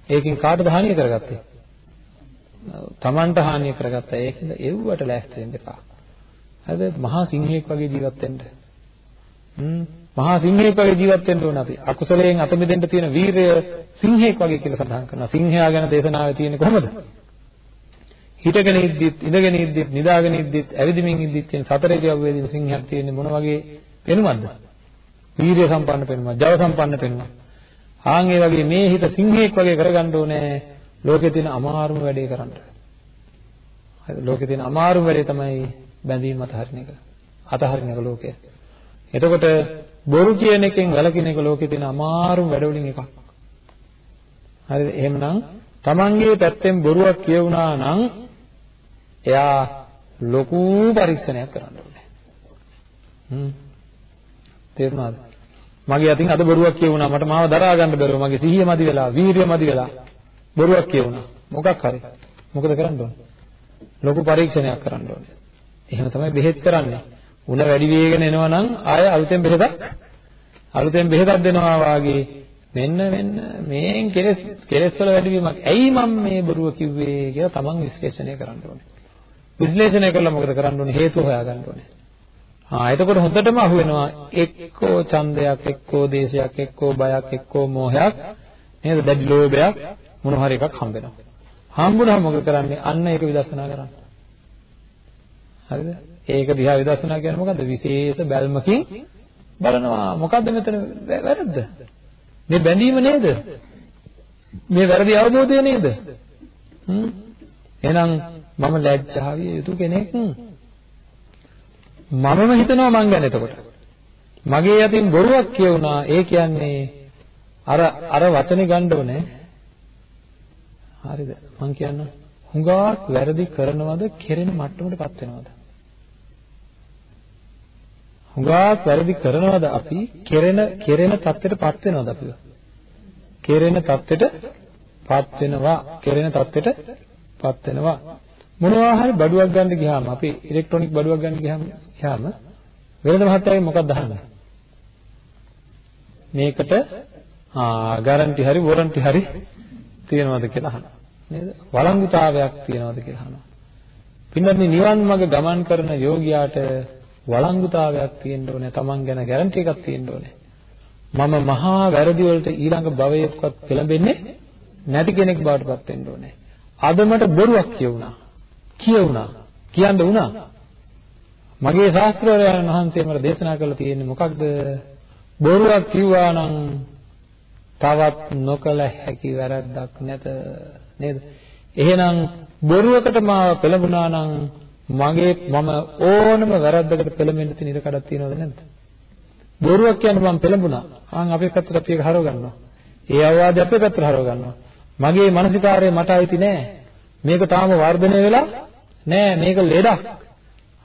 ඒකෙන් කාටද හානිය කරගත්තේ? Tamanට හානිය කරගත්තා. ඒකද එව්වට ලෑස්ති වෙන්න එපා. හරිද? මහා සිංහෙක් වගේ ජීවත් වෙන්න. හ්ම් මහා සිංහෙක් වගේ ජීවත් වෙන්න ඕන අපි. අකුසලයෙන් අත මිදෙන්න තියෙන වීරය සිංහෙක් වගේ කියලා සඳහන් කරනවා. සිංහයා ගැන දේශනාවේ තියෙන්නේ කොහොමද? හිටගෙන ඉද්දිත්, ඉඳගෙන ඉද්දිත්, නිදාගෙන ඉද්දිත්, ඇවිදිමින් ඉද්දිත් කියන සතර ඉරියව්වේදී සිංහයක් තියෙන්නේ මොන වගේ පෙනුමක්ද? වීරිය සම්පන්න පෙනුමක්, ජව සම්පන්න පෙනුමක්. ආන් ඒ වගේ මේ හිත සිංහෙක් වගේ කරගන්න ඕනේ. ලෝකේ තියෙන අමාරුම වැඩේ කරන්න. හරි ලෝකේ තියෙන අමාරුම වැඩේ තමයි බැඳීම් අතහරින එක. අතහරින එක ලෝකේ. එතකොට බොරු කියන එකෙන් වැළකින එක ලෝකේ තියෙන අමාරුම වැඩවලින් එකක්. හරිද? එහෙමනම් Tamanගේ පැත්තෙන් බොරුවක් කියවුණා නම් එයා ලොකු පරීක්ෂණයක් කරන්න ඕනේ. හ්ම්. තේරුණාද? මගේ අතින් අද බොරුවක් කියවුණා මට මාව දරා ගන්න බැරුව මගේ සිහිය මදි වෙලා වීරිය මදි වෙලා බොරුවක් කියවුණා. මොකක් හරි. මොකද කරන්න ඕනේ? ලොකු පරීක්ෂණයක් කරන්න ඕනේ. එහෙම තමයි බෙහෙත් කරන්නේ. උණ වැඩි වේගෙන එනවා නම් ආය අලුතෙන් බෙහෙතක් අලුතෙන් බෙහෙතක් දෙනවා වාගේ මෙන්න මෙන්න මේෙන් කෙලස් කෙලස් වල වැඩිවීමක්. ඇයි මම මේ බොරුව කිව්වේ කියලා තමන් විශ්ලේෂණය කරන්න ඕනේ. විශ්ලේෂණය කළා මොකද කරන්න ඕනේ? හේතු හොයාගන්න ඕනේ. ආ එතකොට හොඳටම අහු වෙනවා එක්කෝ ඡන්දයක් එක්කෝ දේශයක් එක්කෝ බයක් එක්කෝ මෝහයක් නේද? දැඩි ලෝභයක් මොන හරි එකක් හම්බ වෙනවා. හම්බුනහම මොකද කරන්නේ? අන්න ඒක විදර්ශනා කරන්න. හරිද? ඒක දිහා විදර්ශනා කියන්නේ මොකද්ද? විශේෂ බැල්මකින් බලනවා. මොකද්ද මෙතන වැරද්ද? මේ බැඳීම නේද? මේ වැරදි අවබෝධය නේද? හ්ම්. එහෙනම් මම ලැජ්ජාවිය යුතු කෙනෙක්. මමම හිතනවා මං ගැන එතකොට. මගේ අතින් බොරුවක් කියුණා. ඒ කියන්නේ අර අර වචනේ ගන්න ඕනේ. හරිද? මං කියන්න හුඟක් වැරදි කරනවද කෙරෙන මට්ටමටපත් වෙනවද? හුඟක් වැරදි කරනවද අපි? කෙරෙන කෙරෙන தත්ත්වයටපත් වෙනවද අපිව? කෙරෙන தත්ත්වයටපත් වෙනවා. කෙරෙන தත්ත්වයටපත් වෙනවා. මොනවා හරි බඩුවක් ගන්න ගියාම අපි ඉලෙක්ට්‍රොනික බඩුවක් ගන්න ගියාම ගියාම වෙනද මහත්තයාගේ මොකක්ද අහන්නේ? මේකට ආ ගාරන්ටි හරි වොරන්ටි හරි තියනවද කියලා අහනවා. නේද? වළංගුතාවයක් තියනවද කියලා අහනවා. පින්නත් නිවන් මඟ ගමන් කරන යෝගියාට වළංගුතාවයක් තියෙන්න ඕනේ. Taman ගැන ගැරන්ටි එකක් තියෙන්න ඕනේ. මම මහා වැරදි වලට ඊළඟ භවයකවත් පෙළඹෙන්නේ නැති කෙනෙක් බවට පත් වෙන්න ඕනේ. අද මට බොරුවක් කියුණා. කියුණා. කියන්න වුණා. මගේ ශාස්ත්‍රවරයන් වහන්සේ මට දේශනා කරලා තියෙන්නේ මොකක්ද? බොරුවක් කිව්වා නම් තවත් නොකල හැකි වැරද්දක් නැත නේද? එහෙනම් බොරුවකට මාව පෙළඹුණා නම් මගේ මම ඕනම වැරද්දකට පෙළඹෙන්න තියෙන ඉඩ කඩක් තියෙනවද නැද්ද? බොරුවක් කියන්නේ මම පෙළඹුණා. ආන් අපේ පැත්තට අපි ඒක හරව ගන්නවා. ඒ අවවාදය අපේ පැත්තට හරව ගන්නවා. මගේ මානසිකාරය මට අයිති නෑ. මේක තාම වර්ධනය වෙලා නෑ. මේක ලෙඩක්.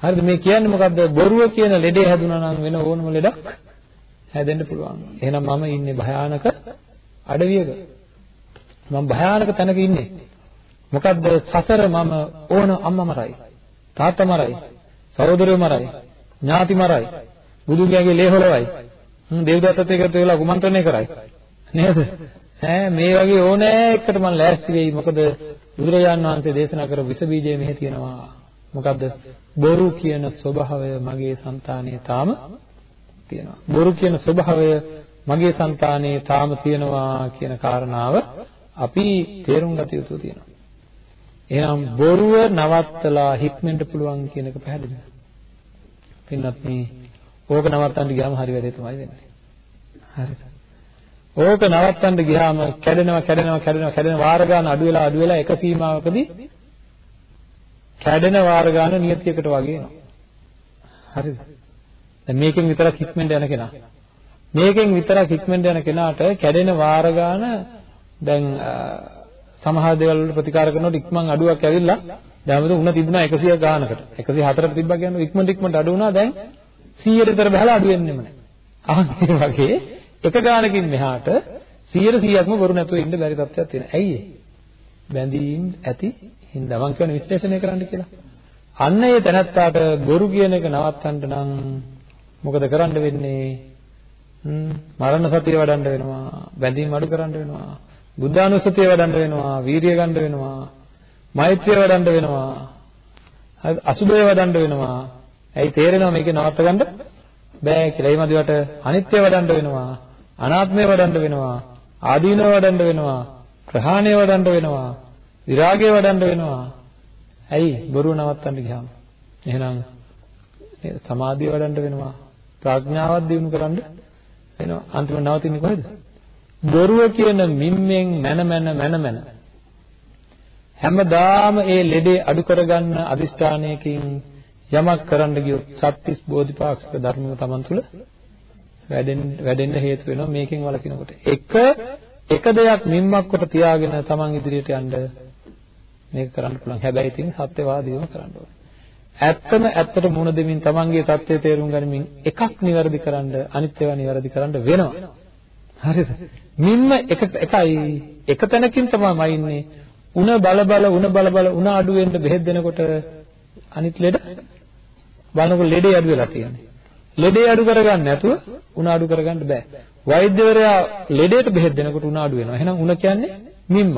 හරිද? මේ කියන්නේ මොකද්ද? බොරුව කියන ලෙඩේ හැදුනා නම් වෙන ඕනම ලෙඩක් හැදෙන්න පුළුවන්. එහෙනම් මම ඉන්නේ භයානක අඩවියක. මම භයානක තැනක ඉන්නේ. මොකද්ද සසර මම ඕන අම්මා මරයි. තාත්තා මරයි, සහෝදරයෝ මරයි, ඥාති මරයි, බුදුන්ගේ ලේ හොලවයි. හ්ම් දේවදත්තත් එක්කත් වෙලා කුමන්ත්‍රණය කරයි. නේද? ඈ මේ වගේ ඕනෑ එකට මම ලෑස්ති වෙයි. මොකද බුදුරජාන් වහන්සේ දේශනා කරපු විස බීජය මෙහි තියෙනවා. මොකද්ද? බොරු කියන ස්වභාවය මගේ సంతානයේ තාම තියෙනවා. බොරු කියන ස්වභාවය මගේ సంతානයේ තාම තියෙනවා කියන කාරණාව අපි තේරුම් ගත යුතු තියෙනවා. එහෙනම් බොරුව නවත්තලා හික්මෙන්න පුළුවන් කියන එක පැහැදිලිද? පින්නත් මේ ඕක නවත්තන්න ගියාම හරි වැඩේ තමයි වෙන්නේ. හරිද? ඕක නවත්තන්න ගියාම කැඩෙනවා කැඩෙනවා කැඩෙනවා කැඩෙන වාර ගන්න අඩු වෙලා අඩු වෙලා එක සීමාවකදී කැඩෙන වාර ගන්න නියතියකට වගේ එනවා. හරිද? දැන් මේකෙන් විතරක් හික්මෙන්ට යන කෙනා. මේකෙන් විතරක් හික්මෙන්ට යන කෙනාට කැඩෙන වාර ගන්න දැන් සමහර දේවල් වලට ප්‍රතිකාර කරනකොට ඉක්මන් අඩුවක් ඇවිල්ලා දැන් අපිට උණ තිබුණා 100 ගානකට 104ට තිබ්බා කියන්නේ ඉක්මනට ඉක්මනට අඩු වුණා දැන් 100ට විතර බහලා අඩු වෙන්නෙම නැහැ. අහන් ඒ වගේ එක ගානකින් මෙහාට 100 100ක්ම බොරු නැතුව ඉන්න බැරි තත්ත්වයක් තියෙනවා. ඇයි බැඳීම් ඇති හින්දා මම කියන්නේ විශ්ලේෂණය කරන්න කියලා. අන්න ඒ තැනත්තාට බොරු කියන එක නවත්තන්න නම් මොකද කරන්න වෙන්නේ? මරණ සතිය වඩන්න වෙනවා. බැඳීම් අඩු කරන්න වෙනවා. බුද්ධානුස්සතිය වඩන්න වෙනවා. වීරිය ගන්න වෙනවා. මෛත්‍රිය වඩන්න වෙනවා. අසුබය වඩන්න වෙනවා. ඇයි තේරෙනව මේකේ නවත්ත ගන්න බෑ කියලා. ඒ මදිවට අනිත්‍ය වඩන්න වෙනවා. අනාත්මය වඩන්න වෙනවා. ආදීනව වඩන්න වෙනවා. ප්‍රහාණය වඩන්න වෙනවා. විරාගය වඩන්න වෙනවා. ඇයි බොරුව නවත්තන්න ගියාම. එහෙනම් සමාධිය වඩන්න වෙනවා. ප්‍රඥාවක් දිනු කරන්න වෙනවා. අන්තිම නවතින්නේ කොහෙද? බොරුව කියන මිම්මෙන් මන මන මන මන හැමදාම ඒ ලෙඩේ අඩු කරගන්න අදිෂ්ඨානයකින් යමක් කරන්න ගියොත් සත්‍තිස් බෝධිපාක්ෂික ධර්මම Taman තුල වැඩෙන්න වැඩෙන්න හේතු වෙනවා මේකෙන් වළකිනකොට. එක එක දෙයක් මිම්මක් කොට තියාගෙන Taman ඉදිරියට යන්න මේක කරන්න පුළුවන්. හැබැයි ඉතින් සත්‍යවාදීව කරන්න ඕනේ. ඇත්තම ඇත්තට මුණ දෙමින් Tamanගේ தත්ත්වය තේරුම් ගනිමින් එකක් නිවැරදි කරන්න අනිත් ඒවා නිවැරදි කරන්න වෙනවා. හරිද? මෙන්න එක එකයි එක තැනකින් තමයි ඉන්නේ. උණ බල බල උණ බල බල උණ අඩු වෙන්න බෙහෙත් දෙනකොට අනිත් ලෙඩ බලනකොට ලෙඩේ අඩු වෙලා තියෙනවා. ලෙඩේ අඩු කරගන්න නැතුව උණ අඩු කරගන්න බෑ. වෛද්‍යවරයා ලෙඩේට බෙහෙත් දෙනකොට උණ අඩු වෙනවා. එහෙනම් උණ කියන්නේ මිම්ම.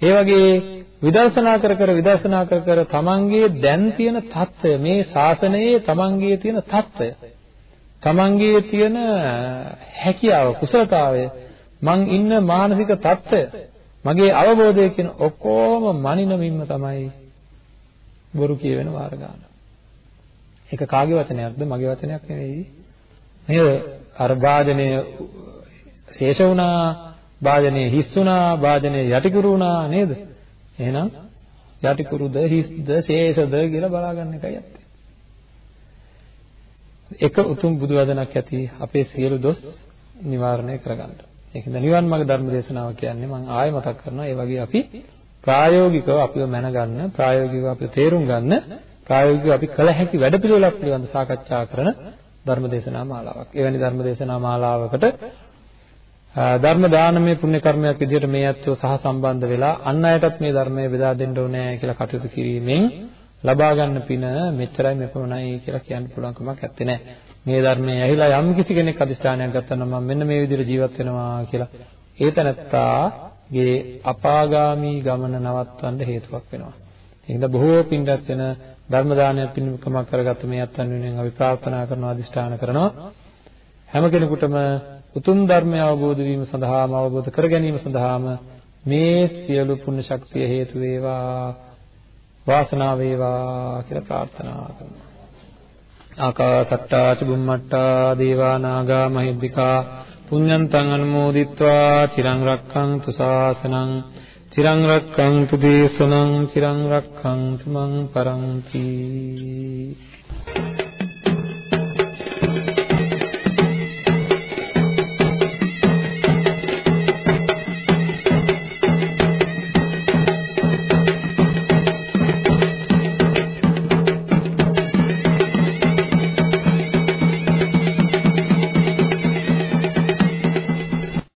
ඒ වගේ විදර්ශනා කර කර විදර්ශනා කර කර තමන්ගේ දැන් තියෙන తত্ত্বය මේ ශාසනයේ තමන්ගේ තියෙන తত্ত্বය තමන්ගේ තියෙන හැකියාව කුසලතාවය මං ඉන්න මානසික தত্ত্বය මගේ අවබෝධය කියන ඔක්කොම මනිනමින්ම තමයි බොරු කියවෙන වර්ගාන. ඒක කාගේ වචනයක්ද මගේ වචනයක් නෙවෙයි. නේද? අර වාදනය ශේෂ වුණා, වාදනය හිස් වුණා, වාදනය යටිකුරු වුණා නේද? එහෙනම් යටිකුරුද හිස්ද ශේෂද කියලා බලාගන්න එකයි එක උතුම් බුදු වදනක් ඇති අපේ සියලු දොස් නිවාරණය කරගන්න. ඒකෙන්ද නිවන් මාර්ග ධර්ම දේශනාව කියන්නේ මම ආයෙ මතක් කරනවා ඒ වගේ අපි ප්‍රායෝගිකව අපිව මැනගන්න ප්‍රායෝගිකව අපිව තේරුම් ගන්න ප්‍රායෝගිකව අපි කළ හැකි වැඩපිළිවෙලක් පිළිබඳ සාකච්ඡා කරන ධර්ම දේශනා මාලාවක්. එවැනි ධර්ම දේශනා මාලාවකට ධර්ම දානමය පුණ්‍ය කර්මයක් විදිහට මේ ඇත්තෝ සහ සම්බන්ධ වෙලා අන් අයටත් මේ ධර්මය බෙදා දෙන්න ඕනේ කියලා කටයුතු කිරීමෙන් ලබා ගන්න පින මෙච්චරයි මෙපමණයි කියලා කියන්න පුළුවන් කමක් නැත්තේ නෑ. මේ ධර්මයේ ඇහිලා යම් කිසි කෙනෙක් අදිස්ථානයක් ගත්තා නම් මම මෙන්න මේ විදිහට ජීවත් වෙනවා කියලා ඒ තනත්තාගේ අපාගාමී ගමන නවත්වන්න හේතුවක් වෙනවා. ඒකද බොහෝ පින්වත් වෙන ධර්ම දානයක් පින්කමක් කරගත්ත මේ අත්යන් වෙනුවෙන් අපි ප්‍රාර්ථනා කරනවා අදිස්ථාන කරනවා හැම කෙනෙකුටම උතුම් ධර්මය අවබෝධ වීම සඳහාම අවබෝධ කර ගැනීම සඳහාම මේ සියලු පුණ්‍ය ශක්තිය හේතු වේවා වාසනාව වේවා කියලා ප්‍රාර්ථනා කරනවා. ආකාසට්ටා චුම්මට්ටා දේවා නාග මහිද්దికා පුඤ්ඤන්තං අනුමෝදිත්වා චිරං රක්ඛන්තු ශාසනං චිරං රක්ඛන්තු දේශනං චිරං රක්ඛන්තු මං පරන්ති।